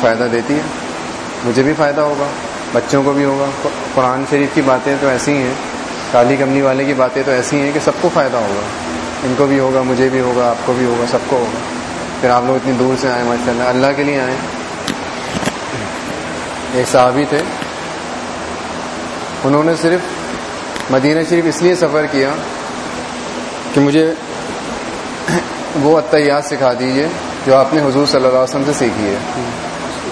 فائدہ دیتی ہے مجھے بھی فائدہ ہوگا، بچوں کو بھی ہوگا۔ قرآن شریف کی باتیں تو ایسی ہیں، کالی کمنی والے کی باتیں تو ایسی ہیں کہ سب کو فائدہ ہوگا۔ ان کو بھی ہوگا، مجھے بھی ہوگا، آپ کو بھی ہوگا، سب کو ہوگا۔ پھر آپ لوگ اتنی دور سے آئے ماشاء اللہ اللہ کے لیے آئے۔ ایک صحابی تھے۔ انہوں نے صرف مدینہ شریف اس لیے سفر کیا کہ مجھے وہ اطیات سکھا دیجیے جو آپ نے حضور صلی اللہ علیہ وسلم سے سیکھی ہے۔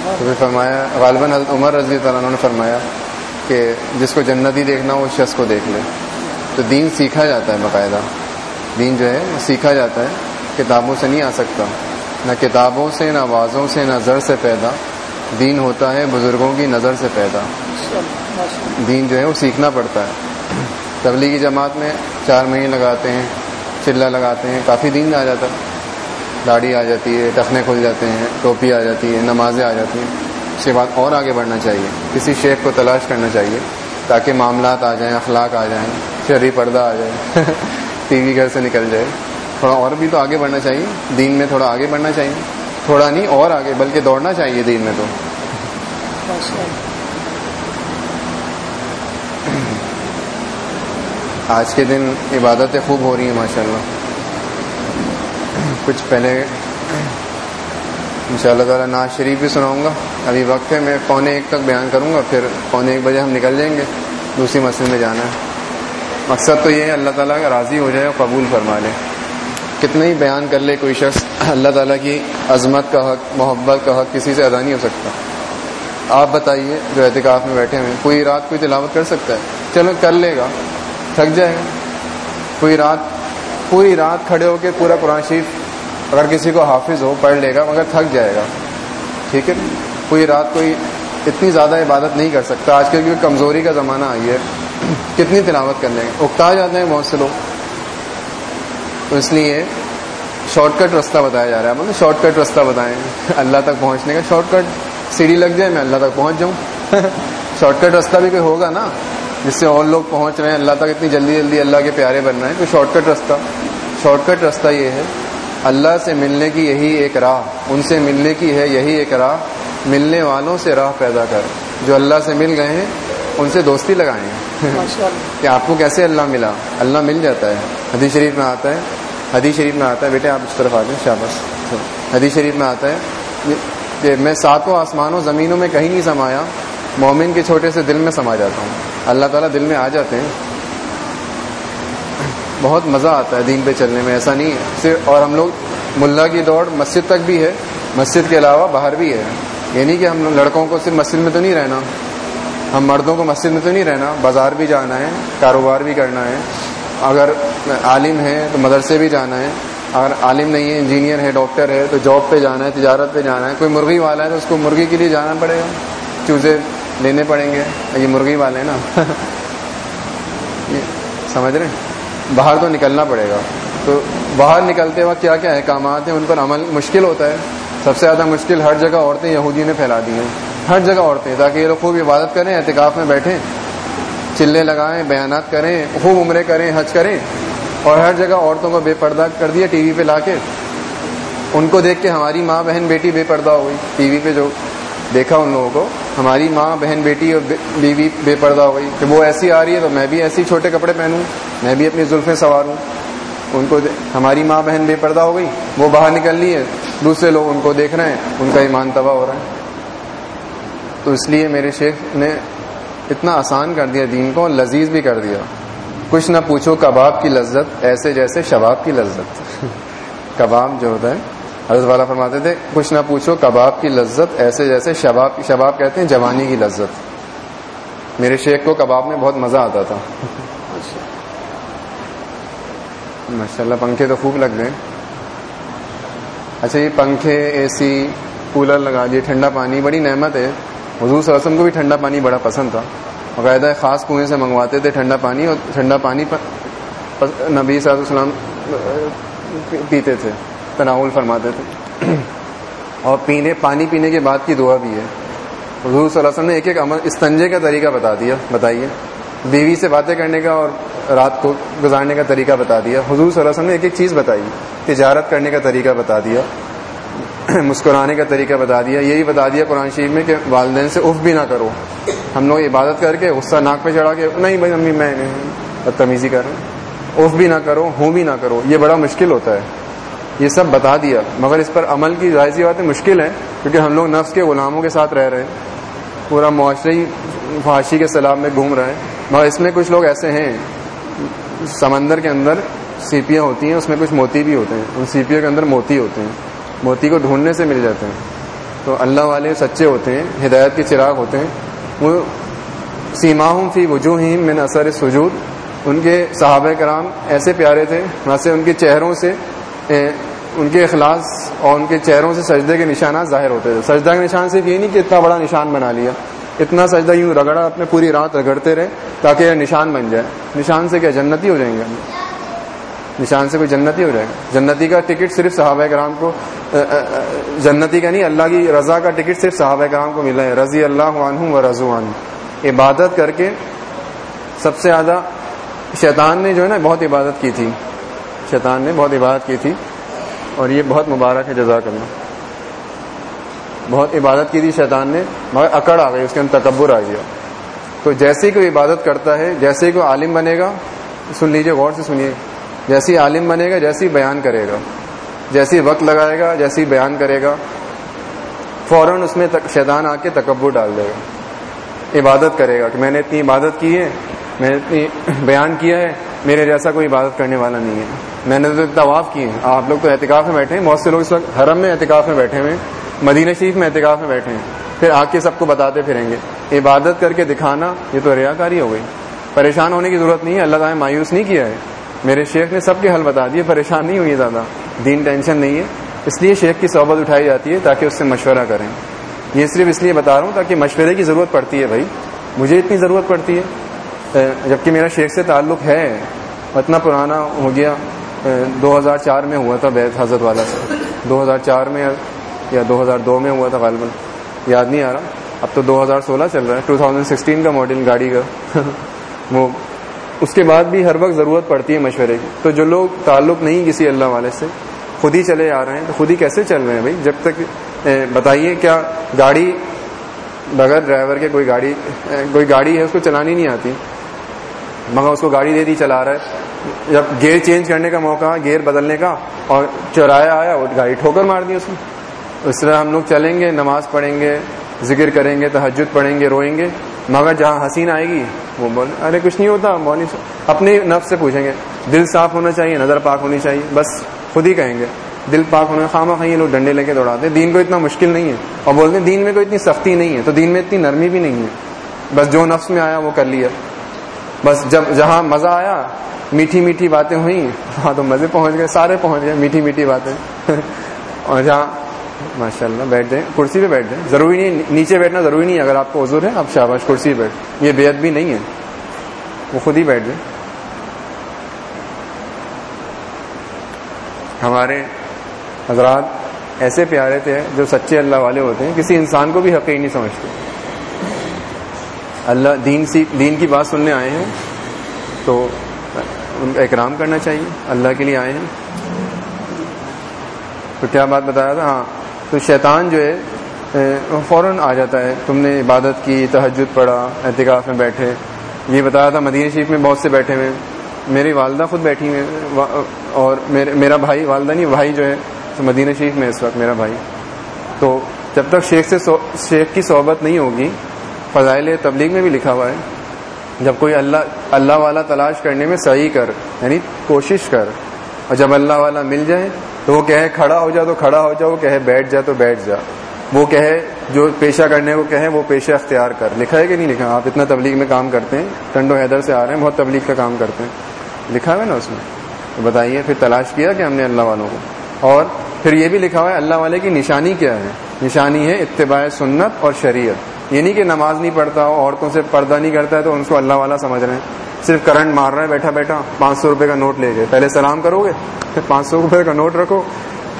تو پھر فرمایا، غالباً عمر رضی اللہ عنہ نے فرمایا کہ جس کو جنتی دیکھنا ہو، اس شخص کو دیکھ لے۔ تو دین سیکھا جاتا ہے باقاعدہ۔ دین جو ہے، وہ سیکھا جاتا ہے۔ کتابوں سے نہیں آ سکتا۔ نہ کتابوں سے، نہ آوازوں سے، نہ زر سے پیدا۔ دین ہوتا ہے بزرگوں کی نظر سے پیدا۔ دین جو ہے، وہ سیکھنا پڑتا ہے۔ تبلیغی جماعت میں چار مہینے لگاتے ہیں، چلا لگاتے ہیں، کافی دین آ جاتا ہے۔ داڑھی آ جاتی ہے ٹخنے کھل جاتے ہیں ٹوپی آ جاتی ہے نمازیں آ جاتی ہیں۔ اس کے بعد اور آگے بڑھنا چاہیے۔ کسی شیخ کو تلاش کرنا چاہیے تاکہ معاملات آ جائیں اخلاق آ جائیں شرری پردہ آ جائے ٹی وی گھر سے نکل جائے۔ تھوڑا اور بھی تو آگے بڑھنا چاہیے۔ دین میں تھوڑا آگے بڑھنا چاہیے۔ تھوڑا نہیں اور آگے بلکہ دوڑنا چاہیے دین میں تو۔ آج کے دن عبادتیں خوب ہو رہی ہیں ماشاء اللہ کچھ پہلے ان شاء اللہ تعالیٰ ناز شریف بھی سناؤں گا۔ ابھی وقت ہے، میں پونے ایک تک بیان کروں گا، پھر پونے ایک بجے ہم نکل جائیں گے۔ دوسری مسجد میں جانا ہے۔ مقصد تو یہ ہے، اللہ تعالیٰ کا راضی ہو جائے اور قبول فرما لے۔ کتنا ہی بیان کر لے کوئی شخص، اللہ تعالیٰ کی عظمت کا حق، محبت کا حق کسی سے ادا نہیں ہو سکتا۔ آپ بتائیے، جو احتکاف میں بیٹھے ہوئے کوئی رات کوئی تلاوت کر سکتا ہے؟ چلو، کر لے گا، تھک جائے گا۔ کوئی رات، پوری رات کھڑے ہو کے پورا قرآن شریف اگر کسی کو حافظ ہو، پڑھ لے گا، مگر تھک جائے گا۔ ٹھیک ہے؟ پوری رات کوئی اتنی زیادہ عبادت نہیں کر سکتا۔ آج کل کی کمزوری کا زمانہ آئی ہے، کتنی تلاوت کر لیں گے اکتا جاتے ہیں بہت سے لوگ؟ تو اس لیے شارٹ کٹ رستہ بتایا جا رہا ہے۔ مطلب شارٹ کٹ رستہ بتائیں۔ اللہ تک پہنچنے کا شارٹ کٹ۔ سیڑھی لگ جائے، میں اللہ تک پہنچ جاؤں۔ شارٹ کٹ رستہ بھی کوئی ہوگا نا؟ جس سے اور لوگ پہنچ رہے ہیں، اللہ تک اتنی جلدی جلدی اللہ کے پیارے بن رہے ہیں، تو شارٹ کٹ رستہ شارٹ کٹ رستہ یہ ہے اللہ سے ملنے کی یہی ایک راہ ان سے ملنے کی ہے یہی ایک راہ ملنے والوں سے راہ پیدا کر۔ جو اللہ سے مل گئے ہیں ان سے دوستی لگائیں۔ کہ آپ کو کیسے اللہ ملا؟ اللہ مل جاتا ہے۔ حدیث شریف میں آتا ہے۔ حدیث شریف میں آتا ہے۔ بیٹے آپ اس طرف آ جائیں شابس حدیث شریف میں آتا ہے۔ کہ میں ساتوں آسمانوں زمینوں میں کہیں نہیں سمایا مومن کے چھوٹے سے دل میں سما جاتا ہوں۔ اللہ تعالیٰ دل میں آ جاتے ہیں۔ بہت مزہ آتا ہے دین پہ چلنے میں، ایسا نہیں ہے۔ صرف اور ہم لوگ ملا کی دوڑ مسجد تک بھی ہے، مسجد کے علاوہ باہر بھی ہے۔ یعنی کہ ہم لڑکوں کو صرف مسجد میں تو نہیں رہنا، ہم مردوں کو مسجد میں تو نہیں رہنا، بازار بھی جانا ہے، کاروبار بھی کرنا ہے۔ اگر عالم ہے تو مدرسے بھی جانا ہے، اگر عالم نہیں ہے، انجینئر ہے، ڈاکٹر ہے، تو جاب پہ جانا ہے، تجارت پہ جانا ہے۔ کوئی مرغی والا ہے تو اس کو مرغی کے لیے جانا پڑے گا۔ چوزے لینے پڑیں گے۔ یہ مرغی والے ہیں نا۔ سمجھ رہے ہیں؟ باہر تو نکلنا پڑے گا۔ تو باہر نکلتے وقت کیا کیا احکامات ہیں، ان پر عمل مشکل ہوتا ہے۔ سب سے زیادہ مشکل ہر جگہ عورتیں یہودی نے پھیلا دی ہیں۔ ہر جگہ عورتیں، تاکہ یہ لوگ خوب عبادت کریں احتکاف میں بیٹھیں، چلے لگائیں، بیانات کریں، خوب عمرے کریں، حج کریں۔ اور ہر جگہ عورتوں کو بے پردہ کر دیا ٹی وی پہ لا کے۔ ان کو دیکھ کے ہماری ماں بہن بیٹی بے پردہ ہو گئی۔ ٹی وی پہ جو دیکھا ان لوگوں کو، ہماری ماں، بہن، بیٹی اور بیوی بے پردہ ہو گئی۔ کہ وہ ایسی آ رہی ہے تو میں بھی ایسی چھوٹے کپڑے پہنوں، میں بھی اپنی زلفیں سواروں ان کو ہماری ماں، بہن بے پردہ ہو گئی، وہ باہر نکلنی ہے، دوسرے لوگ ان کو دیکھ رہے ہیں، ان کا ایمان تباہ ہو رہا ہے۔ تو اس لیے میرے شیخ نے اتنا آسان کر دیا دین کو، لذیذ بھی کر دیا۔ کچھ نہ پوچھو، کباب کی لذت ایسے جیسے شباب کی لذت۔ کباب جو ہوتا ہے حضرت والا فرماتے تھے کچھ نہ پوچھو کباب کی لذت ایسے جیسے شباب شباب کہتے ہیں جوانی کی لذت۔ میرے شیخ کو کباب میں بہت مزہ آتا تھا۔ ماشاء اللہ پنکھے تو خوب لگ گئے۔ اچھا یہ پنکھے اے سی کولر لگا دیے ٹھنڈا پانی بڑی نعمت ہے۔ حضور صلی اللہ علیہ وسلم کو بھی ٹھنڈا پانی بڑا پسند تھا۔ باقاعدہ خاص کنویں سے منگواتے تھے ٹھنڈا پانی اور ٹھنڈا پانی نبی صلی اللہ علیہ وسلم پیتے تھے۔ تناول فرماتے تھے۔ اور پینے، پانی پینے کے بعد کی دعا بھی ہے۔ حضور صلی اللہ علیہ وسلم نے ایک ایک عمل، استنجے کا طریقہ بتا دیا، بتائیے۔ بیوی سے باتیں کرنے کا اور رات کو گزارنے کا طریقہ بتا دیا۔ حضور صلی اللہ علیہ وسلم نے ایک ایک چیز بتائی۔ تجارت کرنے کا طریقہ بتا دیا۔ مسکرانے کا طریقہ بتا دیا۔ یہی بتا دیا قرآن شریف میں کہ والدین سے اف بھی نہ کرو۔ ہم لوگ عبادت کر کے غصہ ناک پہ چڑھا کے، نہیں بھائی، امی، میں بدتمیزی کر رہے ہیں اف بھی نہ کرو، ہوں بھی نہ کرو۔ یہ بڑا مشکل ہوتا ہے۔ یہ سب بتا دیا۔ مگر اس پر عمل کی ظاہر سی باتیں مشکل ہے، کیونکہ ہم لوگ نفس کے غلاموں کے ساتھ رہ رہے ہیں۔ پورا معاشرے فحاشی کے سلاب میں گھوم رہے ہیں مگر اس میں کچھ لوگ ایسے ہیں، سمندر کے اندر سیپیاں ہوتی ہیں، اس میں کچھ موتی بھی ہوتے ہیں۔ ان سیپیوں کے اندر موتی ہوتے ہیں۔ موتی کو ڈھونڈنے سے مل جاتے ہیں۔ تو اللہ والے سچے ہوتے ہیں، ہدایت کے چراغ ہوتے ہیں۔ وہ سیما ہوں فی وجوہ من اثر سجود ان کے صحابہ کرام ایسے پیارے تھے ویسے ان کے چہروں سے ان کے اخلاص اور ان کے چہروں سے سجدے کے نشانات ظاہر ہوتے تھے۔ سجدہ کے نشان صرف یہ نہیں کہ اتنا بڑا نشان بنا لیا، اتنا سجدہ یوں رگڑا، اپنے پوری رات رگڑتے رہے تاکہ یہ نشان بن جائے۔ نشان سے کیا جنتی ہو جائیں گے؟ نشان سے کوئی جنتی ہو جائے۔ گا جنتی کا ٹکٹ صرف صحابہ کرام کو جنتی کا نہیں، اللہ کی رضا کا ٹکٹ صرف صحابہ کرام کو ملا ہے۔ رضی اللہ عنہ و رضو عنہ۔ عبادت کر کے سب سے زیادہ شیطان نے جو ہے نا بہت عبادت کی تھی۔ شیطان نے بہت عبادت کی تھی اور یہ بہت مبارک ہے جزاک اللہ۔ بہت عبادت کی تھی شیطان نے، مگر اکڑ آ گئی، اس کے اندر تکبر آ گیا۔ تو جیسے کوئی عبادت کرتا ہے، جیسے کوئی عالم بنے گا، سن لیجیے غور سے سنیے۔ جیسی عالم بنے گا جیسی بیان کرے گا۔ جیسی وقت لگائے گا جیسی بیان کرے گا۔ فوراً اس میں شیطان آ کے تکبر ڈال دے گا۔ عبادت کرے گا کہ میں نے اتنی عبادت کی ہے، میں نے اتنی بیان کیا ہے میرے جیسا کوئی عبادت کرنے والا نہیں ہے۔ میں نے تو طواف کیے ہیں۔ آپ لوگ تو احتکاف میں بیٹھے ہیں۔ بہت سے لوگ اس وقت حرم میں احتکاف میں بیٹھے ہوئے مدینہ شریف میں احتکاف میں بیٹھے ہیں۔ پھر آ کے سب کو بتاتے پھریں گے۔ عبادت کر کے دکھانا یہ تو ریا کاری ہو گئی۔ پریشان ہونے کی ضرورت نہیں ہے۔ اللہ تعالیٰ مایوس نہیں کیا ہے۔ میرے شیخ نے سب کے حل بتا دیے۔ پریشان نہیں ہوئی زیادہ۔ دین ٹینشن نہیں ہے۔ اس لیے شیخ کی صحبت اٹھائی جاتی ہے تاکہ اس سے مشورہ کریں۔ یہ صرف اس لیے بتا رہا ہوں تاکہ مشورے کی ضرورت پڑتی ہے بھائی۔ مجھے اتنی ضرورت پڑتی ہے۔ جبکہ میرا شیخ سے تعلق ہے، اتنا پرانا ہو گیا دو ہزار چار میں ہوا تھا بیت حضرت والا سے۔ دو ہزار چار میں یا دو ہزار دو میں ہوا تھا غالباً۔ یاد نہیں آ رہا۔ اب تو دو ہزار سولہ چل رہا ہے۔ ٹو تھاؤزینڈ سکسٹین کا ماڈل گاڑی کا۔ وہ، اس کے بعد بھی ہر وقت ضرورت پڑتی ہے مشورے کی۔ تو جو لوگ تعلق نہیں کسی اللہ والے سے، خود ہی چلے آ رہے ہیں، تو خود ہی کیسے چل رہے ہیں بھائی؟ جب تک بتائیے کیا گاڑی بغیر ڈرائیور کے کوئی گاڑی کوئی گاڑی ہے، اس کو چلانی نہیں آتی؟ مگر اس کو گاڑی دے دی، چلا رہا ہے۔ جب گیئر چینج کرنے کا موقع، گیئر بدلنے کا اور چورایا آیا، وہ گاڑی ٹھوکر مار دی اس میں اس طرح ہم لوگ چلیں گے، نماز پڑھیں گے، ذکر کریں گے تحجد پڑھیں گے، روئیں گے۔ مگر جہاں حسین آئے گی، وہ بول، ارے کچھ نہیں ہوتا مولوی اپنے نفس سے پوچھیں گے۔ دل صاف ہونا چاہیے، نظر پاک ہونی چاہیے، بس خود ہی کہیں گے۔ دل پاک ہونا خامہ خاں لوگ ڈنڈے لے کے دوڑاتے دین کو اتنا مشکل نہیں ہے۔ اور بولتے ہیں دین میں کوئی اتنی سختی نہیں ہے، تو دین میں اتنی نرمی بھی نہیں ہے۔ بس جو نفس میں آیا، وہ کر لیا۔ بس جب جہاں مزہ آیا، میٹھی میٹھی باتیں ہوئی وہاں تو مزے پہنچ گئے، سارے پہنچ گئے، میٹھی میٹھی باتیں۔ اور جہاں ماشاء اللہ بیٹھ جائیں، کرسی پہ بیٹھ جائیں۔ ضروری نہیں، نیچے بیٹھنا ضروری نہیں، اگر آپ کو حضور ہے، آپ شاباش کرسی پہ بیٹھ۔ یہ بے بھی نہیں ہے۔ وہ خود ہی بیٹھ جائیں۔ ہمارے حضرات ایسے پیارے تھے جو سچے اللہ والے ہوتے ہیں، کسی انسان کو بھی حقیقی نہیں سمجھتے۔ اللہ دین سی دین کی بات سننے آئے ہیں، تو ان کا اکرام کرنا چاہیے، اللہ کے لیے آئے ہیں۔ تو کیا بات بتایا تھا؟ ہاں تو شیطان جو ہے فوراً آ جاتا ہے۔ تم نے عبادت کی، تہجد پڑھا احتکاف میں بیٹھے۔ یہ بتایا تھا، مدینہ شریف میں بہت سے بیٹھے ہوئے میری والدہ خود بیٹھی ہوئی اور میرا بھائی، والدہ نہیں، بھائی جو ہے مدینہ شریف میں اس وقت، میرا بھائی۔ تو جب تک شیخ سے شیخ کی صحبت نہیں ہوگی فضائل تبلیغ میں بھی لکھا ہوا ہے۔ جب کوئی اللہ اللہ والا تلاش کرنے میں صحیح کر یعنی کوشش کر، اور جب اللہ والا مل جائے تو وہ کہے کھڑا ہو جا تو کھڑا ہو جا، وہ کہے بیٹھ جا تو بیٹھ جا۔ وہ کہے جو پیشہ کرنے کو کہے وہ پیشہ اختیار کر۔ لکھا ہے کہ نہیں لکھا؟ آپ اتنا تبلیغ میں کام کرتے ہیں ٹنڈو حیدر سے آ رہے ہیں، بہت تبلیغ کا کام کرتے ہیں۔ لکھا ہے نا اس میں؟ تو بتائیے، پھر تلاش کیا کہ ہم نے اللہ والوں کو؟ اور پھر یہ بھی لکھا ہوا ہے، اللہ والے کی نشانی کیا ہے؟ نشانی ہے اتباع سنت اور شریعت۔ یہ نہیں کہ نماز نہیں پڑھتا عورتوں سے پردہ نہیں کرتا ہے تو ان کو اللہ والا سمجھ رہے ہیں۔ صرف کرنٹ مار رہا ہے بیٹھا بیٹھا پانچ سو روپے کا نوٹ لے گئے پہلے سلام کرو گے پھر پانچ سو روپے کا نوٹ رکھو۔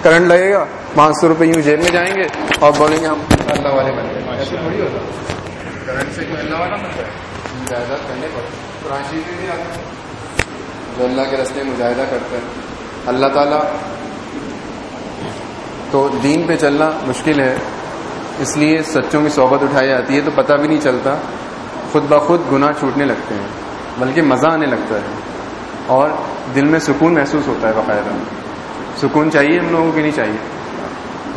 کرنٹ لگے گا پانچ سو روپے یوں جیب میں جائیں گے اور بولیں گے ہم اللہ والے بن گئے ایسے تھوڑی ہوتا کرنٹ سے اللہ والا بنتا ہے؟ مجاہدات کرنے پر قرآن شریف میں بھی آتا جو اللہ کے رستے مجاہدہ کرتے ہیں اللہ تعالیٰ تو دین پہ چلنا مشکل ہے۔ اس لیے سچوں کی صحبت اٹھائی جاتی ہے تو پتہ بھی نہیں چلتا، خود بخود گناہ چھوٹنے لگتے ہیں، بلکہ مزہ آنے لگتا ہے۔ اور دل میں سکون محسوس ہوتا ہے باقاعدہ۔ سکون چاہیے ہم لوگوں کی، نہیں چاہیے۔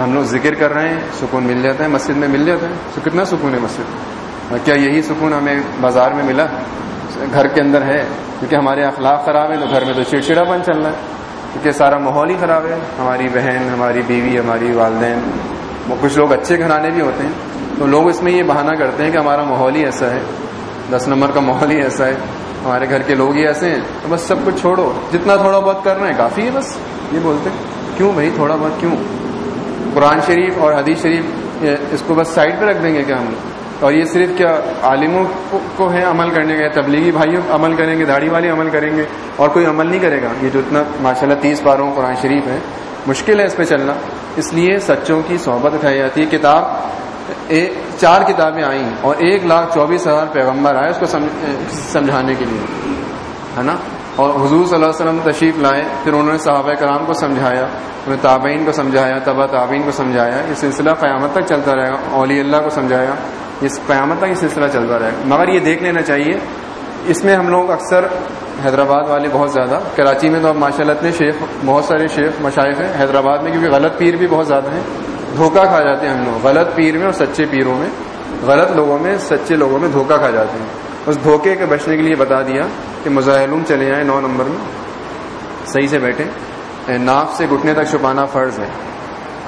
ہم لوگ ذکر کر رہے ہیں، سکون مل جاتا ہے، مسجد میں مل جاتا ہے۔ تو کتنا سکون ہے مسجد؟ میں کیا یہی سکون ہمیں بازار میں ملا؟ گھر کے اندر ہے، کیونکہ ہمارے اخلاق خراب ہے تو گھر میں تو چڑچڑا پن چل رہا ہے۔ کیونکہ سارا ماحول ہی خراب ہے۔ ہماری بہن، ہماری بیوی، ہماری والدین وہ کچھ لوگ اچھے گھرانے بھی ہوتے ہیں، تو لوگ اس میں یہ بہانہ کرتے ہیں کہ ہمارا ماحول ہی ایسا ہے۔ دس نمبر کا ماحول ہی ایسا ہے۔ ہمارے گھر کے لوگ ہی ایسے ہیں۔ تو بس سب کچھ چھوڑو۔ جتنا تھوڑا بہت کر رہے ہیں، کافی ہے بس۔ یہ بولتے کیوں بھائی؟ تھوڑا بہت کیوں؟ قرآن شریف اور حدیث شریف اس کو بس سائڈ پہ رکھ دیں گے کیا ہم؟ اور یہ صرف کیا عالموں کو ہے عمل کرنے کا تبلیغی بھائیوں عمل کریں گے، داڑھی والے عمل کریں گے۔ اور کوئی عمل نہیں کرے گا۔ یہ جو اتنا ماشاء اللہ تیس باروں قرآن شریف ہے، مشکل ہے اس پہ چلنا۔ اس لیے سچوں کی صحبت اٹھائی جاتی ہے کتاب ایک چار کتابیں آئیں اور ایک لاکھ چوبیس ہزار پیغمبر آئے اس کو سمجھانے کے لیے، ہے نا؟ اور حضور صلی اللہ علیہ وسلم تشریف لائے، پھر انہوں نے صحابہ کرام کو سمجھایا انہیں تابعین کو سمجھایا تبا تابعین کو سمجھایا، یہ سلسلہ قیامت تک چلتا رہے گا اولی اللہ کو سمجھایا اس قیامت تک یہ سلسلہ چلتا رہے گا۔ مگر یہ دیکھ لینا چاہیے، اس میں ہم لوگ اکثر حیدرآباد والے بہت زیادہ، کراچی میں تو اب ماشاء اللہ اتنے شیخ، بہت سارے شیخ مشائق ہیں، حیدرآباد میں کیونکہ غلط پیر بھی بہت زیادہ ہیں، دھوکہ کھا جاتے ہیں ہم لوگ، غلط پیر میں اور سچے پیروں میں، غلط لوگوں میں، سچے لوگوں میں دھوکہ کھا جاتے ہیں۔ اس دھوکے کے بچنے کے لیے بتا دیا کہ مظاہرون چلے جائیں نو نمبر میں، صحیح سے بیٹھے ناف سے گھٹنے تک چھپانا فرض ہے۔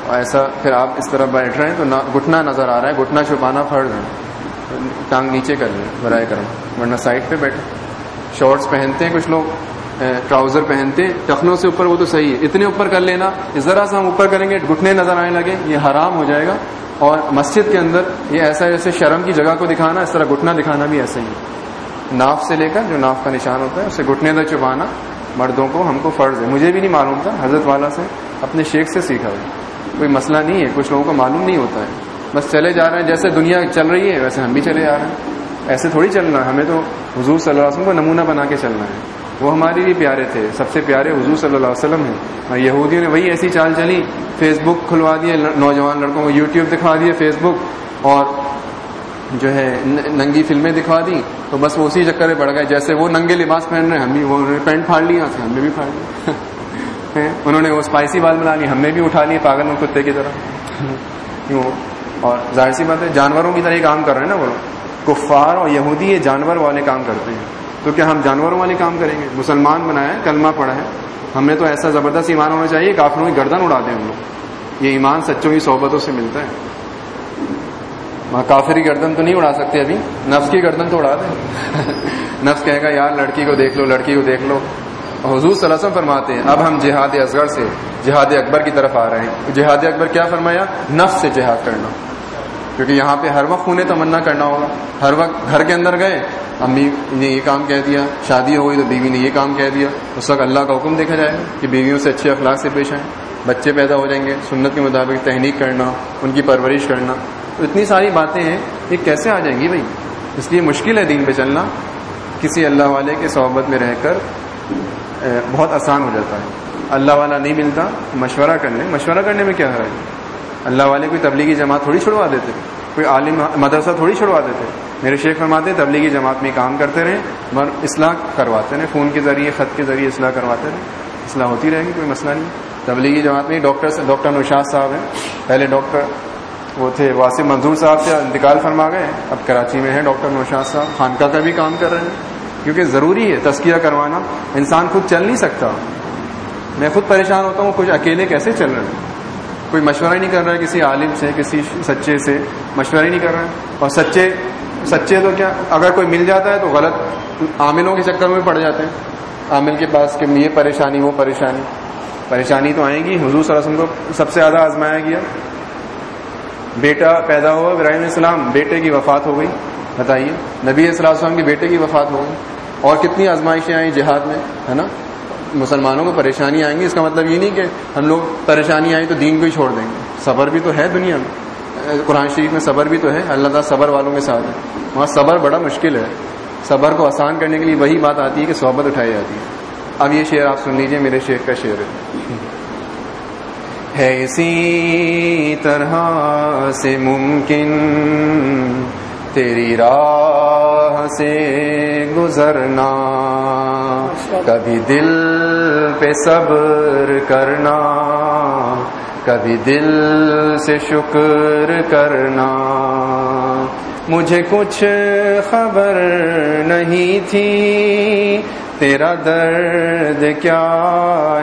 ایسا پھر آپ اس طرح بیٹھ رہے ہیں تو گھٹنا نظر آ رہا ہے، گھٹنا چھپانا فرض ہے۔ ٹانگ نیچے کر لیں، برائے کرم، ورنہ سائڈ پہ بیٹھے شارٹس پہنتے ہیں، کچھ لوگ ٹراؤزر پہنتے ہیں۔ ٹخنوں سے اوپر وہ تو صحیح ہے۔ اتنے اوپر کر لینا ذرا سا ہم اوپر کریں گے، گھٹنے نظر آنے لگے، یہ حرام ہو جائے گا۔ اور مسجد کے اندر یہ ایسا جیسے شرم کی جگہ کو دکھانا، اس طرح گھٹنا دکھانا بھی ایسا ہی ناف سے لے کر، جو ناف کا نشان ہوتا ہے اسے گھٹنے تک چبانا مردوں کو، ہم کو فرض ہے۔ مجھے بھی نہیں معلوم تھا، حضرت والا سے، اپنے شیخ سے سیکھا ہے کوئی مسئلہ نہیں ہے، کچھ لوگوں کو معلوم نہیں ہوتا ہے۔ بس چلے جا رہے ہیں، جیسے دنیا چل رہی ہے، ویسے ہم بھی چلے جا رہے ہیں۔ ایسے تھوڑی چلنا ہے۔ ہمیں تو حضور صلی اللہ علیہ وسلم کو نمونہ بنا کے چلنا ہے۔ وہ ہمارے بھی پیارے تھے۔ سب سے پیارے حضور صلی اللہ علیہ وسلم ہیں۔ اور یہودیوں نے وہی ایسی چال چلی۔ فیس بک کھلوا دیے نوجوان لڑکوں کو یوٹیوب دکھا دیے فیس بک اور جو ہے ننگی فلمیں دکھا دی۔ تو بس وہ اسی چکر میں بڑھ گئے۔ جیسے وہ ننگے لباس پہن رہے ہیں، ہم بھی وہ پینٹ پھاڑ لیا ہم نے بھی پھاڑ لیا۔ انہوں نے وہ اسپائسی بال بنا لی، ہم نے بھی اٹھا لیے پاگل میں کتے کی طرح۔ اور ظاہر سی بات ہے، جانوروں کی طرح کام کر رہے ہیں نا وہ۔ کفار اور یہودی یہ جانور والے کام کرتے ہیں۔ تو کیا ہم جانوروں والے کام کریں گے؟ مسلمان بنایا کلمہ پڑھا ہے۔ ہمیں تو ایسا زبردست ایمان ہونا چاہیے، کافروں کی گردن اڑا دیں ہم لوگ۔ یہ ایمان سچوں کی صحبتوں سے ملتا ہے۔ وہاں کافری گردن تو نہیں اڑا سکتے ابھی، نفس کی گردن تو اڑا دیں۔ نفس کہے گا، یار، لڑکی کو دیکھ لو، لڑکی کو دیکھ لو۔ حضور صلی اللہ علیہ وسلم فرماتے ہیں، اب ہم جہاد اصغر سے جہاد اکبر کی طرف آ رہے ہیں۔ جہاد اکبر کیا فرمایا؟ نفس سے جہاد کرنا۔ کیونکہ یہاں پہ ہر وقت خونیں تمنا کرنا ہوگا۔ ہر وقت گھر کے اندر گئے، امی نے یہ کام کہہ دیا، شادی ہو گئی تو بیوی نے یہ کام کہہ دیا۔ اس وقت اللہ کا حکم دیکھا جائے گا کہ بیویوں سے اچھے اخلاق سے پیش آئیں۔ بچے پیدا ہو جائیں گے، سنت کے مطابق تحریک کرنا، ان کی پرورش کرنا۔ تو اتنی ساری باتیں ہیں، یہ کیسے آ جائیں گی بھائی؟ اس لیے مشکل ہے دین پہ چلنا۔ کسی اللہ والے کے صحبت میں رہ کر بہت آسان ہو جاتا ہے۔ اللہ والا نہیں ملتا، مشورہ کرنے۔ مشورہ کرنے میں کیا ہے اللہ والے کوئی تبلیغی جماعت تھوڑی چھڑوا دیتے۔ کوئی عالم مدرسہ تھوڑی چھڑوا دیتے۔ میرے شیخ فرماتے تبلیغی جماعت میں کام کرتے رہے مگر اصلاح کرواتے رہے فون کے ذریعے، خط کے ذریعے اصلاح کرواتے رہے اصلاح ہوتی رہے گی، کوئی مسئلہ نہیں۔ تبلیغی جماعت میں ڈاکٹر ڈاکٹر نوشاد صاحب ہیں۔ پہلے ڈاکٹر وہ تھے، واسف منظور صاحب سے انتقال فرما گئے اب کراچی میں ہیں ڈاکٹر نوشاد صاحب۔ خانقاہ کا بھی کام کر رہے ہیں۔ کیونکہ ضروری ہے تذکیہ کروانا۔ انسان خود چل نہیں سکتا۔ میں خود پریشان ہوتا ہوں، کچھ اکیلے کیسے چل رہے ہیں؟ کوئی مشورہ ہی نہیں کر رہا ہے کسی عالم سے، کسی سچے سے مشورہ ہی نہیں کر رہا ہے۔ اور سچے سچے تو کیا؟ اگر کوئی مل جاتا ہے تو غلط عاملوں کے چکر میں پڑ جاتے ہیں۔ عامل کے پاس کہ یہ پریشانی، وہ پریشانی۔ پریشانی تو آئیں گی۔ حضور صلی اللہ علیہ وسلم کو سب سے زیادہ آزمایا گیا۔ بیٹا پیدا ہوا، ابراہیم السلام بیٹے کی وفات ہو گئی۔ بتائیے، نبی علیہ السلام کی بیٹے کی وفات ہو گئی۔ اور کتنی آزمائشیں آئیں جہاد میں، ہے نا؟ مسلمانوں کو پریشانی آئیں گی، اس کا مطلب یہ نہیں کہ ہم لوگ پریشانی آئیں تو دین کو ہی چھوڑ دیں گے۔ صبر بھی تو ہے دنیا میں۔ قرآن شریف میں صبر بھی تو ہے۔ اللہ تعالیٰ صبر والوں کے ساتھ ہے۔ وہاں صبر بڑا مشکل ہے۔ صبر کو آسان کرنے کے لیے وہی بات آتی ہے کہ صحبت اٹھائی جاتی ہے۔ اب یہ شعر آپ سن لیجیے، میرے شیخ کا شعر ہے۔ ہے اسی طرح سے ممکن تیری راہ سے گزرنا۔ کبھی دل پہ صبر کرنا، کبھی دل سے شکر کرنا۔ مجھے کچھ خبر نہیں تھی، تیرا درد کیا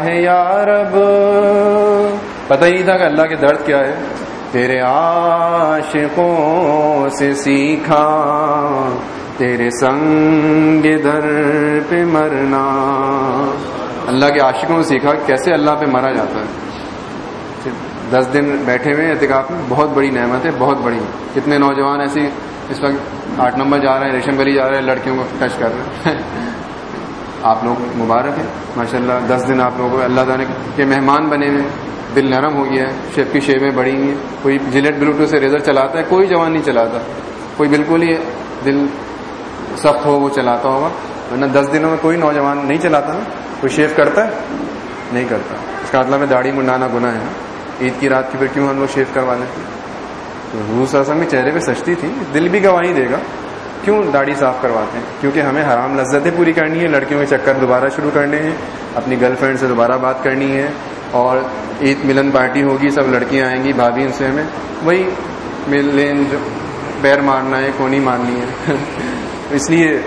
ہے یار اب پتہ ہی تھا کہ اللہ کے درد کیا ہے۔ تیرے عاشقوں سے سیکھا تیرے سنگ در پہ مرنا۔ اللہ کے عاشقوں سے سیکھا کیسے اللہ پہ مرا جاتا ہے۔ دس دن بیٹھے ہوئے اعتکاف میں، بہت بڑی نعمت ہے، بہت بڑی۔ کتنے نوجوان ایسی اس وقت آٹھ نمبر جا رہے ہیں، ریشم گلی جا رہے ہیں، لڑکیوں کو ٹچ کر رہے ہیں۔ آپ لوگ مبارک ہیں ماشاء اللہ دس دن آپ لوگوں کو اللہ تعالیٰ کے مہمان بنے ہوئے دل نرم ہو گیا ہے شیف کی شیویں بڑی ہوئی ہیں۔ کوئی جلیٹ بلوٹو سے ریزر چلاتا ہے، کوئی جوان نہیں چلاتا۔ کوئی بالکل ہی دل سخت ہو، وہ چلاتا ہوگا۔ ورنہ دس دنوں میں کوئی نوجوان نہیں چلاتا نا کوئی شیف کرتا ہے، نہیں کرتا۔ اس کا مطلب میں داڑھی منڈانا گناہ ہے۔ عید کی رات کی پھر کیوں ہم لوگ شیف کروا لیتے تو روس اصل میں چہرے پہ سستی تھی، دل بھی گواہی دے گا۔ کیوں داڑھی صاف کرواتے ہیں؟ کیونکہ ہمیں حرام لذتیں پوری کرنی ہے لڑکیوں کے چکر دوبارہ شروع کرنے ہیں، اپنی گرل فرینڈ سے دوبارہ بات کرنی ہے، اور عید ملن پارٹی ہوگی، سب لڑکیاں آئیں گی، بھابھی ان سے ہمیں وہی مل لین جو پیر مارنا ہے، کونی مارنی ہے۔ اس لیے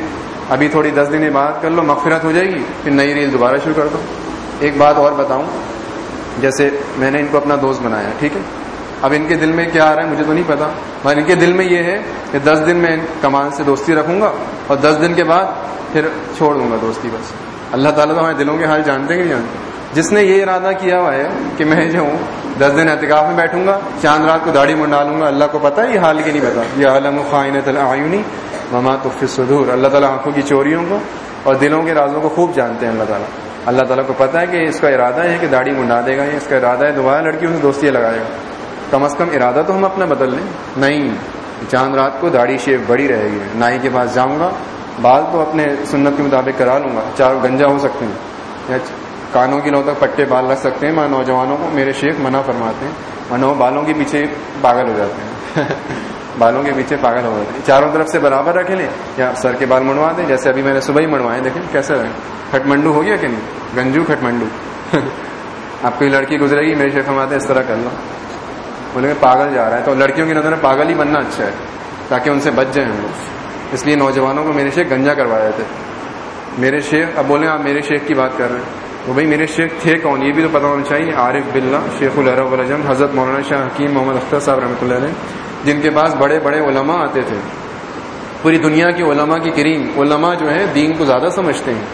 ابھی تھوڑی دس دن بعد کر لو، مغفرت ہو جائے گی، پھر نئی ریل دوبارہ شروع کر دو۔ ایک بات اور بتاؤں، جیسے میں نے ان کو اپنا دوست بنایا، ٹھیک ہے؟ اب ان کے دل میں کیا آ رہا ہے مجھے تو نہیں پتا، مگر ان کے دل میں یہ ہے کہ دس دن میں کمان سے دوستی رکھوں گا اور دس دن کے بعد پھر چھوڑ دوں گا دوستی بس۔ اللہ تعالیٰ تو ہمارے دلوں کے حال جانتے ہیں کہ نہیں جانتے۔ جس نے یہ ارادہ کیا ہوا ہے کہ میں جو ہوں، دس دن احتکاف میں بیٹھوں گا، چاند رات کو داڑھی منڈا لوں گا، اللہ کو پتا یہ حال کی نہیں پتا۔ یہ عالم خائن تعلیم مما تو صدور، اللہ تعالیٰ آنکھوں کی چوریوں کو اور دلوں کے رازوں کو خوب جانتے ہیں اللہ تعالیٰ۔ اللہ تعالیٰ کو پتا ہے کہ اس کا ارادہ ہے کہ داڑھی منڈا دے گا اس کا ارادہ ہے، دوبارہ لڑکیوں سے دوستی لگائے گا۔ کم از کم ارادہ تو ہم اپنا بدل لیں۔ نہیں، چاند رات کو داڑھی شیپ بڑی رہے گی۔ نائی کے پاس جاؤں گا، بال تو اپنے سنت کے مطابق کرا لوں گا۔ چار گنجا ہو سکتے ہیں۔ یا کانوں کی لو تک پٹے بال رکھ سکتے ہیں، ماں نوجوانوں کو میرے شیخ منع فرماتے ہیں منو بالوں کے پیچھے پاگل ہو جاتے ہیں۔ بالوں کے پیچھے پاگل ہو جاتے ہیں چاروں طرف سے برابر رکھے لیں یا سر کے بال منڈوا دیں۔ جیسے ابھی میں نے صبح ہی منڈوائے دیکھیں کیسے رہے کھٹ منڈو ہو گیا کہ نہیں؟ گنجو کھٹ منڈو آپ کی لڑکی گزرے گی؟ میرے شیخ ہمارے اس طرح کر لو۔ بولے پاگل جا رہا ہے۔ تو لڑکیوں کی نظر میں پاگل ہی بننا اچھا ہے، تاکہ ان سے بچ جائیں ہم لوگ اس لیے نوجوانوں کو میرے شیخ گنجا کروایا تھے۔ میرے شیخ، اب بولے آپ میرے شیخ کی بات کر رہے ہیں۔ وہ بھائی میرے شیخ تھے کون؟ یہ بھی تو پتا ہونا چاہیے۔ عارف بلّہ شیخ الرب الجم حضرت مولانا شاہ حکیم محمد اختر صاحب رحمۃ اللہ علیہ۔ جن کے پاس بڑے بڑے علماء آتے تھے۔ پوری دنیا کی علماء کی کریم، علماء جو ہے دین کو زیادہ سمجھتے ہیں۔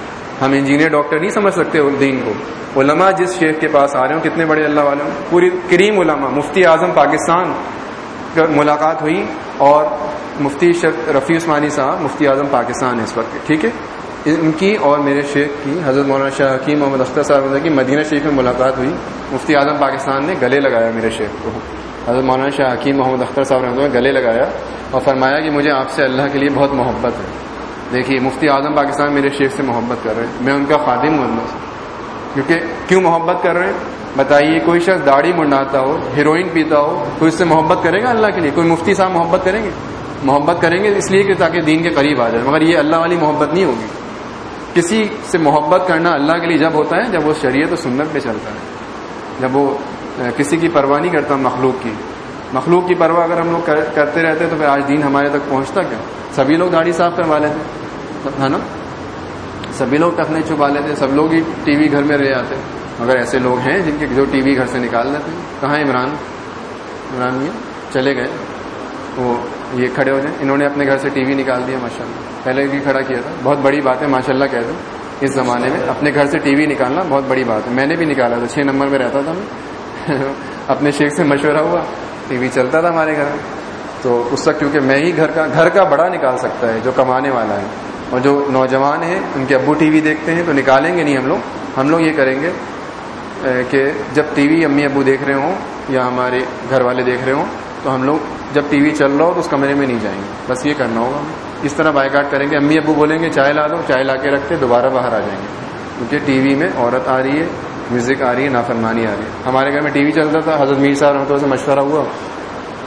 ہم انجینئر، ڈاکٹر نہیں سمجھ سکتے دین کو۔ علماء جس شیخ کے پاس آ رہے ہوں، کتنے بڑے اللہ والے ہوں پوری کریم علماء، مفتی اعظم پاکستان ملاقات ہوئی اور مفتی رفیع عثمانی صاحب، مفتی اعظم پاکستان اس وقت ٹھیک ہے؟ ان کی اور میرے شیخ کی، حضرت مولانا شاہ حکیم محمد اختر صاحب کی مدینہ شریف میں ملاقات ہوئی۔ مفتی اعظم پاکستان نے گلے لگایا میرے شیخ کو۔ حضرت مولانا شاہ حکیم محمد اختر صاحب رحمۃ گلے لگایا اور فرمایا کہ مجھے آپ سے اللہ کے لیے بہت محبت ہے۔ دیکھیے، مفتی اعظم پاکستان میرے شیخ سے محبت کر رہے ہیں۔ میں ان کا خادم ہوں کیونکہ کیوں محبت کر رہے ہیں؟ بتائیے، کوئی شخص داڑھی منڈاتا ہو، ہیروئن پیتا ہو تو اس سے محبت کرے گا اللہ کے لیے؟ کوئی مفتی صاحب محبت کریں گے؟ محبت کریں گے اس لیے کہ تاکہ دین کے قریب آ جائے۔ مگر یہ اللہ والی محبت نہیں ہوگی۔ کسی سے محبت کرنا اللہ کے لیے جب ہوتا ہے، جب وہ شریعت و سنت پہ چلتا ہے۔ جب وہ کسی کی پرواہ نہیں کرتا مخلوق کی۔ مخلوق کی پرواہ اگر ہم لوگ کرتے رہتے تو پھر آج دین ہمارے تک پہنچتا کیا؟ سبھی لوگ داڑھی صاف کروا لیتے ہے نا؟ سبھی لوگ ٹکنے چھپا لیتے سب لوگ ہی ٹی وی گھر میں رہ جاتے اگر ایسے لوگ ہیں جن کے جو ٹی وی گھر سے نکال لیتے ہیں۔ کہاں عمران؟ عمران یہ چلے گئے۔ وہ یہ کھڑے ہو جائیں۔ انہوں نے اپنے گھر سے ٹی وی نکال دیا ماشاء اللہ پہلے بھی کھڑا کیا تھا۔ بہت بڑی بات ہے ماشاء اللہ کہہ دوں۔ اس زمانے میں اپنے گھر سے ٹی وی نکالنا بہت بڑی بات ہے۔ میں نے بھی نکالا تھا، چھ نمبر میں رہتا تھا میں۔ اپنے شیخ سے مشورہ ہوا، ٹی وی چلتا تھا ہمارے گھر۔ میں تو اس وقت کیونکہ میں ہی گھر کا گھر کا بڑا نکال سکتا ہے، جو کمانے والا ہے۔ اور جو نوجوان ہیں، ان کے ابو ٹی وی دیکھتے ہیں تو نکالیں گے نہیں ہم لوگ۔ ہم لوگ یہ کریں گے کہ جب ٹی وی امی ابو دیکھ رہے ہوں یا ہمارے گھر والے دیکھ رہے ہوں، تو ہم لوگ جب ٹی وی چل رہا ہو تو اس کمرے میں نہیں جائیں گے۔ بس یہ کرنا ہوگا۔ اس طرح بائی کاٹ کریں گے۔ امی ابو بولیں گے، چائے لا دو، چائے لا کے رکھتے دوبارہ باہر آ جائیں گے۔ کیونکہ ٹی وی میں عورت آ رہی ہے میوزک آ رہی ہے، نافرمانی آ رہی ہے۔ ہمارے گھر میں ٹی وی چلتا تھا، حضرت میر صاحب رحمتوں سے مشورہ ہوا،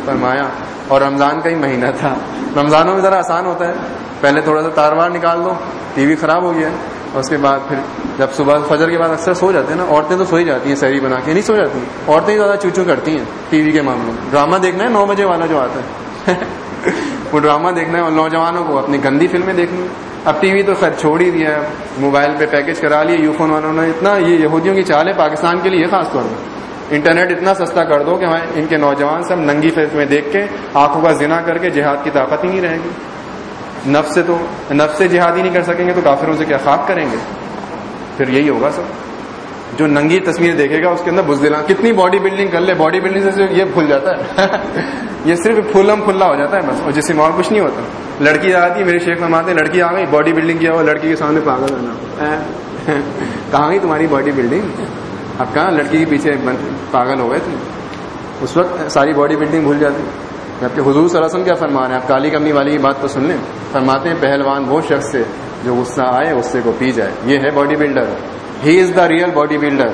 فرمایا، اور رمضان کا ہی مہینہ تھا۔ رمضانوں میں ذرا آسان ہوتا ہے، پہلے تھوڑا سا تار وار نکال دو ٹی وی خراب ہو گیا ہے اور اس کے بعد پھر جب صبح فجر کے بعد اکثر سو جاتے ہیں نا، عورتیں تو سو ہی جاتی ہیں، سیری بنا کے، نہیں سو جاتی۔ عورتیں زیادہ چوچو کرتی ہیں ٹی وی کے معاملے میں۔ ڈرامہ دیکھنا ہے، نو بجے والا جو آتا ہے۔ ڈرامہ دیکھنا ہے اور نوجوانوں کو اپنی گندی فلمیں دیکھنی اب ٹی وی تو خیر چھوڑ ہی دیا ہے۔ موبائل پہ پیکج کرا لیے، یو فون والوں نے اتنا، یہ یہودیوں کی چال ہے پاکستان کے لیے خاص طور پر۔ انٹرنیٹ اتنا سستا کر دو کہ ان کے نوجوان سب ننگی فلمیں دیکھ کے، آنکھوں کا زنا کر کے جہاد کی طاقت ہی نہیں رہے گی۔ نفس سے تو، نفس سے جہاد ہی نہیں کر سکیں گے تو کافروں سے کیا خواب کریں گے؟ پھر یہی ہوگا سب۔ جو ننگی تصویر دیکھے گا، اس کے اندر بزدلا کتنی باڈی بلڈنگ کر لے باڈی بلڈنگ سے یہ پھول جاتا ہے۔ یہ صرف پھولم پھلا ہو جاتا ہے بس، اور جس میں اور کچھ نہیں ہوتا۔ لڑکی آتی میرے شیخ میں ماتے لڑکی آ گئی باڈی بلڈنگ کیا ہوا، لڑکی کے سامنے پاگل رہنا کہاں گئی تمہاری باڈی بلڈنگ اب کہاں لڑکی کے پیچھے پاگل ہو گئے تھے اس وقت ساری باڈی بلڈنگ بھول جاتی۔ میں آپ کے حضور صلی اللہ علیہ وسلم کیا فرما رہے ہیں؟ آپ کالی کمی والی کی بات تو سن لیں۔ فرماتے ہیں پہلوان وہ شخص سے جو غصہ آئے، غصے کو پی جائے۔ یہ ہے body builder he is the real body builder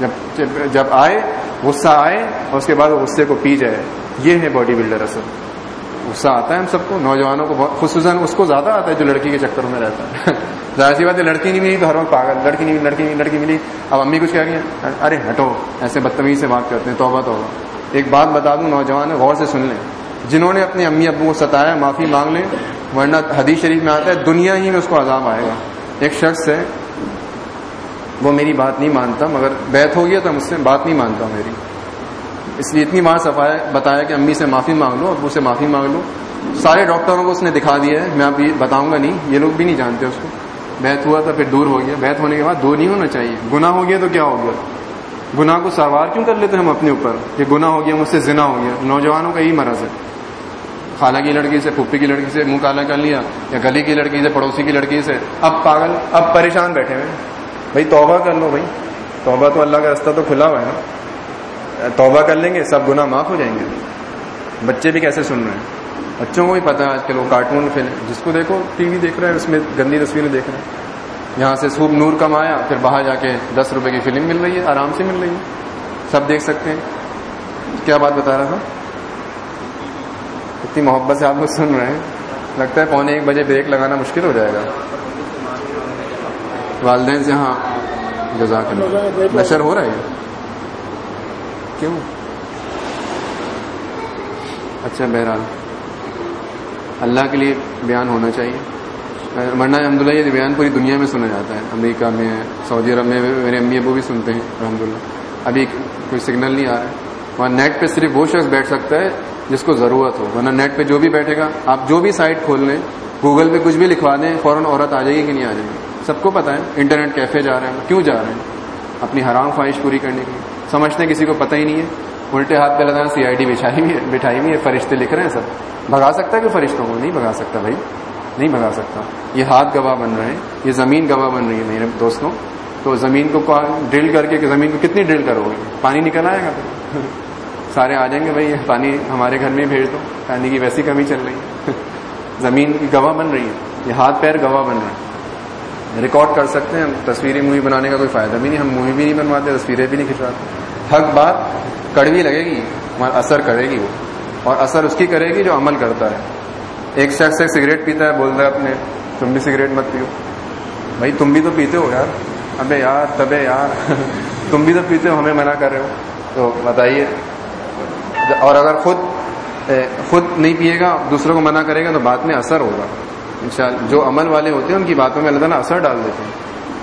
جب جب آئے، غصہ آئے، اور اس کے بعد غصے کو پی جائے۔ یہ ہے باڈی بلڈر اصل۔ غصہ آتا ہے ہم سب کو، نوجوانوں کو خصوصاً اس کو زیادہ آتا ہے جو لڑکی کے چکروں میں رہتا ہے۔ ظاہر سی بات ہے، لڑکی نہیں ملی تو ہر وقت پاگل، لڑکی نہیں لڑکی نہیں لڑکی ملی۔ اب امی کچھ کہہ رہی ہیں، ارے ہٹو، ایسے بدتمیزی سے بات کرتے ہیں، توبہ توبہ ایک بات بتا دوں، نوجوان غور سے سن لیں۔ جنہوں نے اپنے امی ابو کو ستایا، معافی مانگ لیں، ورنہ حدیث شریف میں آتا ہے، دنیا ہی میں اس کو عذاب آئے گا۔ ایک شخص ہے وہ میری بات نہیں مانتا، مگر بیت ہو گیا تو مجھ سے بات نہیں مانتا میری۔ اس لیے اتنی بار صفایا بتایا کہ امی سے معافی مانگ لو ابو سے معافی مانگ لو۔ سارے ڈاکٹروں کو اس نے دکھا دیا ہے، میں اب یہ بتاؤں گا نہیں، یہ لوگ بھی نہیں جانتے اس کو۔ بیت ہوا تھا پھر دور ہو گیا۔ بیت ہونے کے بعد دور نہیں ہونا چاہیے۔ گنا ہو گیا تو کیا ہو گیا؟ گناہ کو سوار کیوں کر لیتے ہم اپنے اوپر؟ کہ گنا ہو گیا، مجھ سے زنا ہو گیا۔ نوجوانوں کا یہی مرض ہے۔ خالہ کی لڑکی سے پھپھی کی لڑکی سے، منہ کالا کر لیا یا گلی کی لڑکی سے، پڑوسی کی لڑکی سے۔ اب پاگل، اب پریشان بیٹھے ہوئے بھائی توبہ کر لو بھائی۔ توبہ تو اللہ کا رستہ تو کھلا ہوا ہے نا۔ توبہ کر لیں گے، سب گناہ معاف ہو جائیں گے۔ بچے بھی کیسے سن رہے ہیں؟ بچوں کو بھی پتا ہے آج کل وہ کارٹون فلم، جس کو دیکھو، ٹی وی دیکھ رہے ہیں اس میں گندی تصویریں دیکھ رہے ہیں یہاں سے سوپ نور کم آیا، پھر باہر جا کے دس روپے کی فلم مل رہی ہے، آرام سے مل رہی ہے۔ سب دیکھ سکتے ہیں۔ کیا بات بتا رہا تھا؟ اتنی محبت سے آپ لوگ سن رہے ہیں۔ لگتا ہے پونے ایک بجے بریک لگانا مشکل ہو جائے گا۔ والدین سے ہاں جزاک اللہ۔ نشر ہو رہا ہے کیوں؟ اچھا بہرحال۔ اللہ کے لیے بیان ہونا چاہیے۔ ورنہ الحمد للہ یہ بیان پوری دنیا میں سنا جاتا ہے۔ امریکہ میں سعودی عرب میں میرے امی ابو بھی سنتے ہیں الحمد للہ ابھی کوئی سگنل نہیں آ رہا ہے۔ وہاں نیٹ پہ صرف وہ شخص بیٹھ سکتا ہے جس کو ضرورت ہو۔ ورنہ نیٹ پہ جو بھی بیٹھے گا آپ جو بھی سائٹ کھول لیں گوگل پہ کچھ بھی لکھوا دیں فوراً عورت آ جائے گی کہ نہیں آ جائے گی؟ سب کو پتا ہے، انٹرنیٹ کیفے جا رہے ہیں، کیوں جا رہے ہیں؟ اپنی حرام خواہش پوری کرنے کی۔ سمجھتے ہیں کسی کو پتہ ہی نہیں ہے۔ الٹے ہاتھ پہ لگانا سی آئی ڈی بچھائی ہوئی ہے، بٹھائی ہوئی ہے، فرشتے لکھ رہے ہیں سب۔ بھگا سکتا ہے کہ فرشتوں کو؟ نہیں بھگا سکتا بھائی۔ نہیں بھگا سکتا۔ یہ ہاتھ گواہ بن رہے ہیں، یہ زمین گواہ بن رہی ہے میرے دوستوں۔ تو زمین کو ڈرل کر کے کہ زمین کو کتنی ڈرل کرو گے؟ پانی نکل آئے گا پھر سارے آ جائیں گے بھائی، پانی ہمارے گھر میں بھیج دو۔ پانی کی ویسی کمی چل رہی ہے۔ زمین کی گواہ بن رہی ہے، یہ ہاتھ پیر گواہ بن رہے ہیں۔ ریکارڈ کر سکتے ہیں، تصویریں مووی بنانے کا کوئی فائدہ بھی نہیں، ہم مووی بھی نہیں بنواتے، تصویریں بھی نہیں کھنچواتے۔ حق بات کڑوی لگے گی، مگر اثر کرے گی وہ۔ اور اثر اس کی کرے گی جو عمل کرتا ہے ایک شخص ایک سگریٹ پیتا ہے، بولتا ہے اپنے، تم بھی سگریٹ مت پیو۔ بھائی، تم بھی تو پیتے ہو یار۔ ابے یار، تبے یار۔ تم بھی تو پیتے ہو، ہمیں منع کر رہے ہو۔ تو بتائیے۔ اور اگر خود خود نہیں پیے گا دوسروں کو منع کرے گا، تو بعد میں اثر ہوگا۔ انشاءاللہ، جو عمل والے ہوتے ہیں، ان کی باتوں میں اللہ تعالیٰ اثر ڈال دیتے ہیں۔